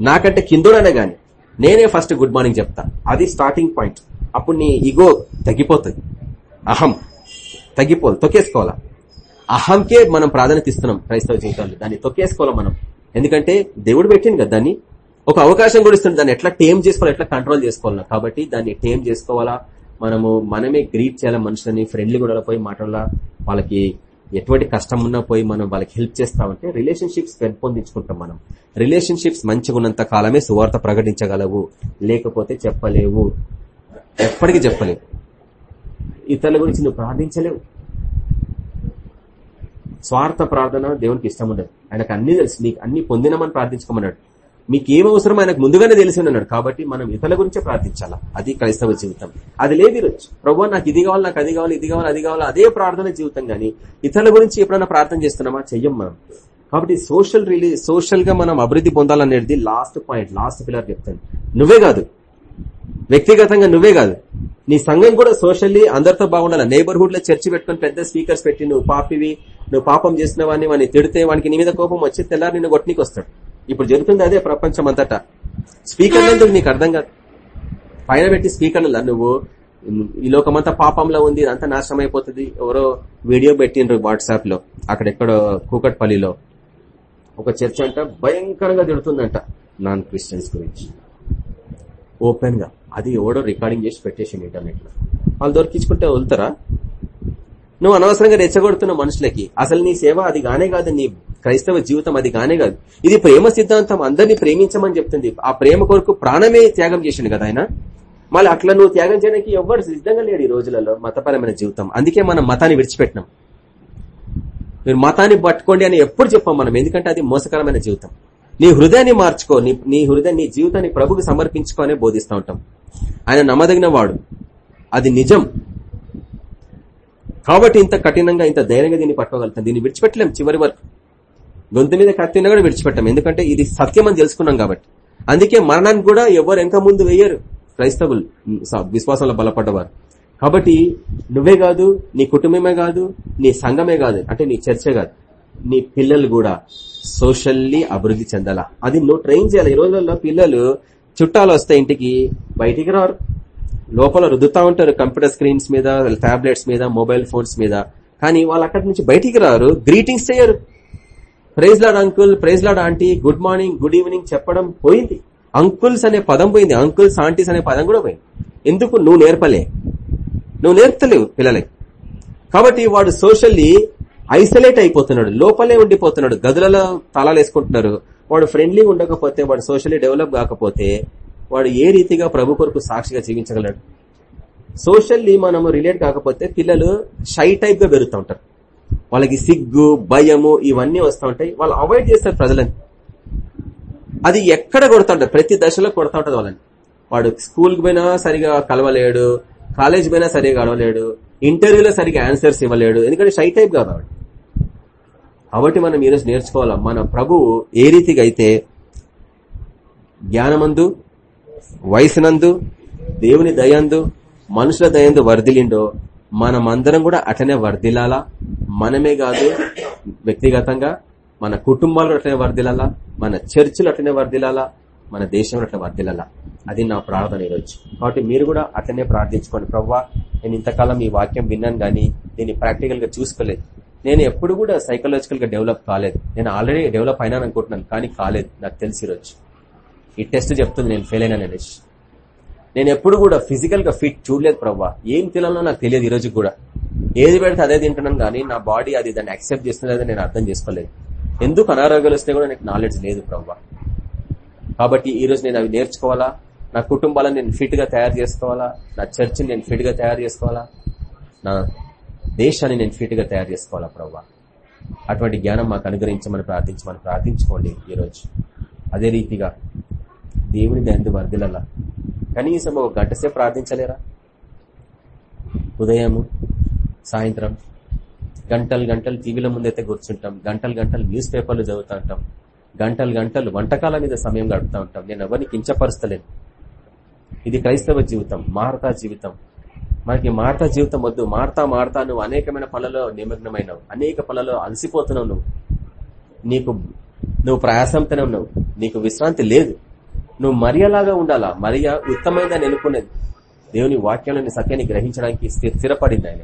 Speaker 1: నాకంటే కిందోడనే కానీ నేనే ఫస్ట్ గుడ్ మార్నింగ్ చెప్తా. అది స్టార్టింగ్ పాయింట్. అప్పుడు నీ ఇగో తగ్గిపోతుంది. అహం. తగ్గిపోదు. తొక్కేసుకోవాలా? అహంకే మనం ప్రాధాన్యత ఇస్తున్నాం క్రైస్తవ జీవితాల్లో. దాన్ని తొక్కేసుకోవాలా మనం? ఎందుకంటే దేవుడు పెట్టింది కదా దాన్ని. ఒక అవకాశం కూడా ఇస్తుంది దాన్ని ఎట్లా టేమ్ చేసుకోవాలి? ఎట్లా కంట్రోల్ చేసుకోవాలా? కాబట్టి దాన్ని టేమ్ చేసుకోవాలా? మనము మనమే గ్రీట్ చేయాలా? మనుషులని ఫ్రెండ్లీ కూడా పోయి మాట్లాడాలా? వాళ్ళకి ఎటువంటి కష్టం ఉన్నా పోయి మనం వాళ్ళకి హెల్ప్ చేస్తామంటే రిలేషన్షిప్స్ పెంపొందించుకుంటాం మనం. రిలేషన్షిప్స్ మంచిగా ఉన్నంత కాలమే సువార్త ప్రకటించగలవు. లేకపోతే చెప్పలేవు. ఎప్పటికీ చెప్పలేవు. ఇతరుల గురించి నువ్వు ప్రార్థించలేవు. స్వార్థ ప్రార్థన దేవునికి ఇష్టం ఉండదు. ఆయనకు అన్ని తెలుసు. నీకు అన్ని పొందినమని ప్రార్థించుకోమన్నాడు. మీకు ఏం అవసరం ఆయనకు ముందుగానే తెలిసి ఉన్నాడు కాబట్టి మనం ఇతరుల గురించే ప్రార్థించాలా? అది క్రైస్తవ జీవితం. అది లేదు ఈరోజు. ప్రభు నాకు ఇది కావాలి నాకు అది కావాలి ఇది కావాలి అది కావాలి అదే ప్రార్థన జీవితం గానీ ఇతరుల గురించి ఎప్పుడైనా ప్రార్థన చేస్తున్నామా? చెయ్యం మనం. కాబట్టి సోషల్ రిలీ సోషల్గా మనం అభివృద్ధి పొందాలనేది లాస్ట్ పాయింట్ లాస్ట్ పిల్లర్ చెప్తాను. నువ్వే కాదు. వ్యక్తిగతంగా నువ్వే కాదు. నీ సంఘం కూడా సోషల్లీ అందరితో బాగుండాలి? నైబర్హుడ్లో చర్చి పెట్టుకుని పెద్ద స్పీకర్స్ పెట్టి నువ్వు పాపివి నువ్వు పాపం చేసిన వాడిని వాడిని తిడితే వానికి నీ మీద కోపం వచ్చి తెల్లారి నిన్ను కొట్టినీకి వస్తాడు ఇప్పుడు జరుగుతుంది అదే ప్రపంచం అంతటా స్పీకర్ నీకు అర్థం కాదు. పైన పెట్టి స్పీకర్లు నువ్వు? ఈ లోకమంతా పాపంలో ఉంది అంతా నాశనం అయిపోతుంది. ఎవరో వీడియో పెట్టిండ్రు వాట్సాప్లో అక్కడెక్కడో కూకట్పల్లిలో. ఒక చర్చ్ అంట భయంకరంగా తిడుతుందంట. నాన్ క్రిస్టియన్స్ గురించి. ఓపెన్గా అది ఎవడో రికార్డింగ్ చేసి పెట్టేసింది ఇంటర్నెట్లో వాళ్ళు దొరికించుకుంటే వదులుతారా? నువ్వు అనవసరంగా రెచ్చగొడుతున్న మనుషులకి. అసలు నీ సేవ అది గానే కాదు నీ క్రైస్తవ జీవితం అది గానే కాదు. ఇది ప్రేమ సిద్ధాంతం. అందరినీ ప్రేమించమని చెప్తుంది. ఆ ప్రేమ కొరకు ప్రాణమే త్యాగం చేసిండు కదా ఆయన? మళ్ళీ అట్లా నువ్వు త్యాగం చేయడానికి ఎవ్వరు సిద్ధంగా లేడు ఈ రోజులలో మతపరమైన జీవితం. అందుకే మనం మతాన్ని విడిచిపెట్టినాం. మీరు మతాన్ని పట్టుకోండి అని ఎప్పుడు చెప్పాం మనం. ఎందుకంటే అది మోసకరమైన జీవితం. నీ హృదయాన్ని మార్చుకో. నీ నీ హృదయం నీ జీవితాన్ని ప్రభుకి సమర్పించుకోనే బోధిస్తూ ఉంటాం. ఆయన నమ్మదగిన వాడు. అది నిజం. కాబట్టి ఇంత కఠినంగా ఇంత ధైర్యంగా దీన్ని పట్టుకోగలుగుతాం. దీన్ని విడిచిపెట్టలేం చివరి వరకు. గొంతు మీద కత్తిన కూడా విడిచిపెట్టాం ఎందుకంటే ఇది సత్యం అని తెలుసుకున్నాం కాబట్టి. అందుకే మరణానికి కూడా ఎవరు ఇంకా ముందు వేయరు. క్రైస్తవులు విశ్వాసంలో బలపడ్డవారు. కాబట్టి నువ్వే కాదు నీ కుటుంబమే కాదు నీ సంఘమే కాదు అంటే నీ చర్చే కాదు. నీ పిల్లలు కూడా సోషల్లీ అభివృద్ధి చెందాలా? అది నువ్వు ట్రైన్ చేయాలి. ఈ రోజుల్లో పిల్లలు చుట్టాలు వస్తే ఇంటికి బయటికి రారు. లోపల రుద్దుతా ఉంటారు కంప్యూటర్ స్క్రీన్స్ మీద టాబ్లెట్స్ మీద మొబైల్ ఫోన్స్ మీద. కానీ వాళ్ళు అక్కడి నుంచి బయటికి రారు. గ్రీటింగ్స్ చేయరు. Praise Lord uncle praise Lord auntie good morning good evening చెప్పడం పోయింది. అంకుల్స్ అనే పదం పోయింది. అంకుల్స్ ఆంటీస్ అనే పదం కూడా పోయింది. ఎందుకు? నువ్వు నేర్పలే. నువ్వు నేర్పలేవు పిల్లలకి కాబట్టి వాడు సోషల్లీ ఐసోలేట్ అయిపోతున్నాడు. లోపలే ఉండిపోతున్నాడు. గదులలో తలాలు వేసుకుంటున్నారు. వాడు ఫ్రెండ్లీ ఉండకపోతే వాడు సోషల్లీ డెవలప్ కాకపోతే వాడు ఏ రీతిగా ప్రభు కొరకు సాక్షిగా జీవించగలడు? సోషల్లీ మనము రిలేట్ కాకపోతే పిల్లలు షై టైప్గా పెరుగుతూ ఉంటారు. వాళ్ళకి సిగ్గు భయము ఇవన్నీ వస్తూ ఉంటాయి. వాళ్ళు అవాయిడ్ చేస్తారు ప్రజలని. అది ఎక్కడ కొడతా ఉంటారు? ప్రతి దశలో కొడతా ఉంటుంది వాళ్ళని. వాడు స్కూల్కి పోయినా సరిగా కలవలేడు కాలేజ్ పోయినా సరిగా కలవలేడు ఇంటర్వ్యూలో సరిగా ఆన్సర్స్ ఇవ్వలేడు. ఎందుకంటే షై టైప్ వాడు. కాబట్టి మనం ఈరోజు నేర్చుకోవాలా? మన ప్రభువు ఏ రీతిగా అయితే జ్ఞానమందు వయసునందు దేవుని దయందు మనుషుల దయందు వర్ధిలిండో మనమందరం కూడా అట్లనే వర్ధిల్లాలా? మనమే కాదు వ్యక్తిగతంగా మన కుటుంబాలు అట్లనే వర్ధిల్లాలా? మన చర్చిలు అట్లనే వర్ధిల్లాలా? మన దేశంలో అట్లా వర్ధిల్లాలా? అది నా ప్రార్థన ఈరోజు. కాబట్టి మీరు కూడా అట్లనే ప్రార్థించుకోండి. ప్రవ్వా నేను ఇంతకాలం ఈ వాక్యం విన్నాను కానీ దీన్ని ప్రాక్టికల్గా చూసుకోలేదు. నేను ఎప్పుడు కూడా సైకలాజికల్గా డెవలప్ కాలేదు. నేను ఆల్రెడీ డెవలప్ అయినాను అనుకుంటున్నాను కానీ కాలేదు. నాకు తెలిసి ఈరోజు. ఈ టెస్ట్ చెప్తుంది నేను ఫెయిల్ అయినా అనేసి. నేను ఎప్పుడు కూడా ఫిజికల్గా ఫిట్ చూడలేదు ప్రవ్వా. ఏం తినాలో నాకు తెలియదు ఈ రోజు కూడా. ఏది పెడితే అదే తింటున్నాను కానీ నా బాడీ అది దాన్ని యాక్సెప్ట్ చేస్తున్నది నేను అర్థం చేసుకోలేదు. ఎందుకు అనారోగ్యాలు వస్తే కూడా నాకు నాలెడ్జ్ లేదు ప్రవ్వా. కాబట్టి ఈ రోజు నేను అవి నేర్చుకోవాలా? నా కుటుంబాలను నేను ఫిట్గా తయారు చేసుకోవాలా? నా చర్చిని నేను ఫిట్గా తయారు చేసుకోవాలా? నా దేశాన్ని నేను ఫిట్గా తయారు చేసుకోవాలా ప్రవ్వా? అటువంటి జ్ఞానం మాకు అనుగ్రహించమని ప్రార్థించమని ప్రార్థించుకోండి ఈరోజు అదే రీతిగా దేవుని దందు వర్దిలలా కనీసం ఒక గంట సేపు ప్రార్థించలేరా? ఉదయము సాయంత్రం గంటలు గంటలు టీవీల ముందైతే కూర్చుంటాం. గంటలు గంటలు న్యూస్ పేపర్లు చదువుతూ ఉంటాం. గంటలు గంటలు వంటకాల మీద సమయం గడుపుతూ ఉంటాం. నేను ఎవరిని కించపరుస్తలేను. ఇది క్రైస్తవ జీవితం మారతా జీవితం. మనకి మారతా జీవితం వద్దు. మారతా మారతా నువ్వు అనేకమైన పనులలో నిమగ్నమైనవు. అనేక పనులలో అలసిపోతున్నావు నువ్వు. నీకు నువ్వు ప్రయాసంతోనే ఉన్నావు. నీకు విశ్రాంతి లేదు. నువ్వు మరియలాగా ఉండాలా? మరియ ఉత్తమైందని ఎన్నుకునేది? దేవుని వాక్యాలను సత్యాన్ని గ్రహించడానికి స్థిరపడింది ఆయన.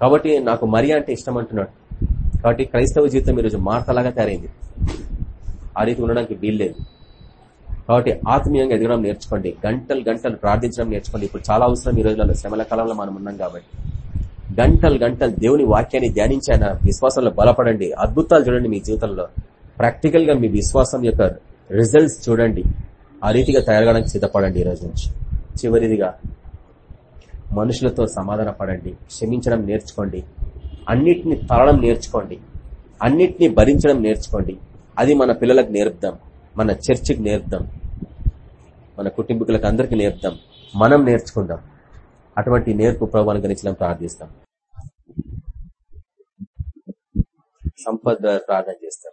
Speaker 1: కాబట్టి నాకు మరియ అంటే ఇష్టం అంటున్నాడు కాబట్టి క్రైస్తవ జీవితం ఈరోజు మార్తలాగా తయారైంది. ఆ రీతి ఉండడానికి వీల్లేదు. కాబట్టి ఆత్మీయంగా ఎదగడం నేర్చుకోండి. గంటలు గంటలు ప్రార్థించడం నేర్చుకోండి. ఇప్పుడు చాలా అవసరం ఈ రోజులలో. శ్రమల కాలంలో మనం ఉన్నాం కాబట్టి. గంటలు గంటలు దేవుని వాక్యాన్ని ధ్యానించి విశ్వాసంలో బలపడండి. అద్భుతాలు చూడండి మీ జీవితంలో. ప్రాక్టికల్గా మీ విశ్వాసం యొక్క రిజల్ట్స్ చూడండి. ఆ రీతిగా తయారగడానికి సిద్ధపడండి ఈ రోజు నుంచి. చివరిదిగా మనుషులతో సమాధాన పడండి క్షమించడం నేర్చుకోండి అన్నిటిని తరడం నేర్చుకోండి అన్నిటిని భరించడం నేర్చుకోండి. అది మన పిల్లలకు నేర్పుదాం మన చర్చికి నేర్పుదాం మన కుటుంబీకులకు అందరికీ నేర్పుదాం మనం నేర్చుకుందాం. అటువంటి నేర్పు ప్రభావాన్ని గణించడం ప్రార్థిస్తాం. సంపద ప్రార్థన చేస్తాం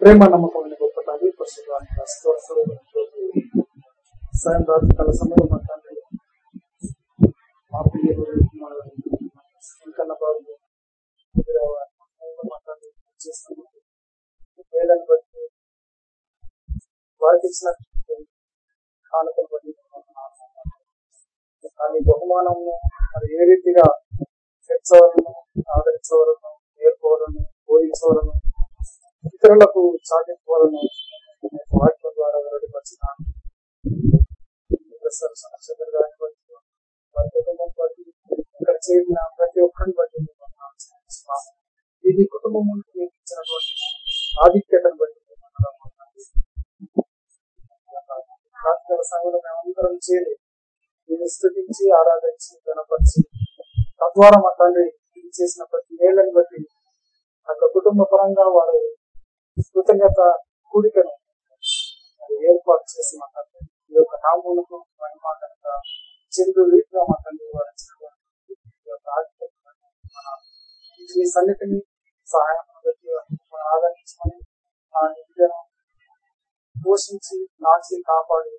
Speaker 3: ప్రేమ నమ్మకం గొప్పతాది పరిశుభ్రాన్ని సమయం మా తండ్రి మా పిల్లలు ఇంకన్నా బట్టి వారికి ఇచ్చిన కానుకలు బట్టి కానీ బహుమానము మరి ఏ రీతిగా తెచ్చవలను ఆదరించవలను నేర్పవలను బోధించవలను ఇతరులకు చాటించవలను వాక్యం ద్వారా వెల్లడిపరిచినాను ప్రొఫెసర్ చంద్రశేఖర్ బట్టి వారి కుటుంబం బట్టి ఇక్కడ చేరిన ప్రతి ఒక్కరిని బట్టి ఇది కుటుంబం ముందు మీకు ఇచ్చినటువంటి ఆధిక్యతను బట్టి ప్రార్థన సంఘంలో మేమందరం చేరి నేను స్థుతించి ఆరాధించి గణపరిచి తద్వారా మా తండ్రి చేసిన ప్రతి మేళ్ళని బట్టి అక్కడ కుటుంబ పరంగా వారు కృతజ్ఞత కూడికను ఏర్పాటు చేసి మా తండ్రి ఈ యొక్క నామూలకు మహిమ కనుక చెందు రీతిగా మా తండ్రి ఈ యొక్క మన ఈ సన్నిధిని సహాయం బట్టి మనం ఆదరించమని ఆ విద్యను పోషించి నాచి కాపాడి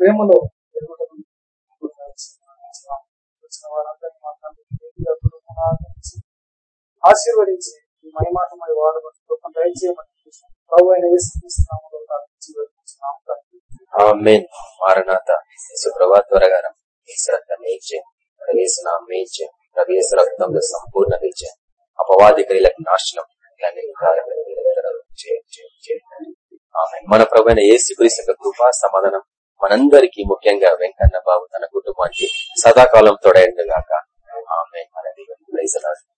Speaker 3: ప్రేమలో ఎదుగుదలను వచ్చిన వారందరినీ మా తండ్రి ఆదరించి ఆశీర్వదించి మహిమాటమై వాడబడి గొప్ప దయచేయమని ప్రభు అయిన యేసుక్రీస్తునామములో
Speaker 1: ఆమెన్. మారనాథ యేసుప్రభా త్వరగా రా. యేసు రక్తం మేల్చే. ప్రవేశ నామం మేల్చే. ప్రవేశ రక్తంలో సంపూర్ణ విజయం అపవాది క్రియలకు నాశనం. ఇలాంటి మన ప్రభు యేసు క్రీస్తు కృపా సమాధానం మనందరికీ ముఖ్యంగా వెంకన్న బాబు తన కుటుంబానికి సదాకాలం తోడైండుగాక. ఆమె మన ప్రైజ్ లార్డ్.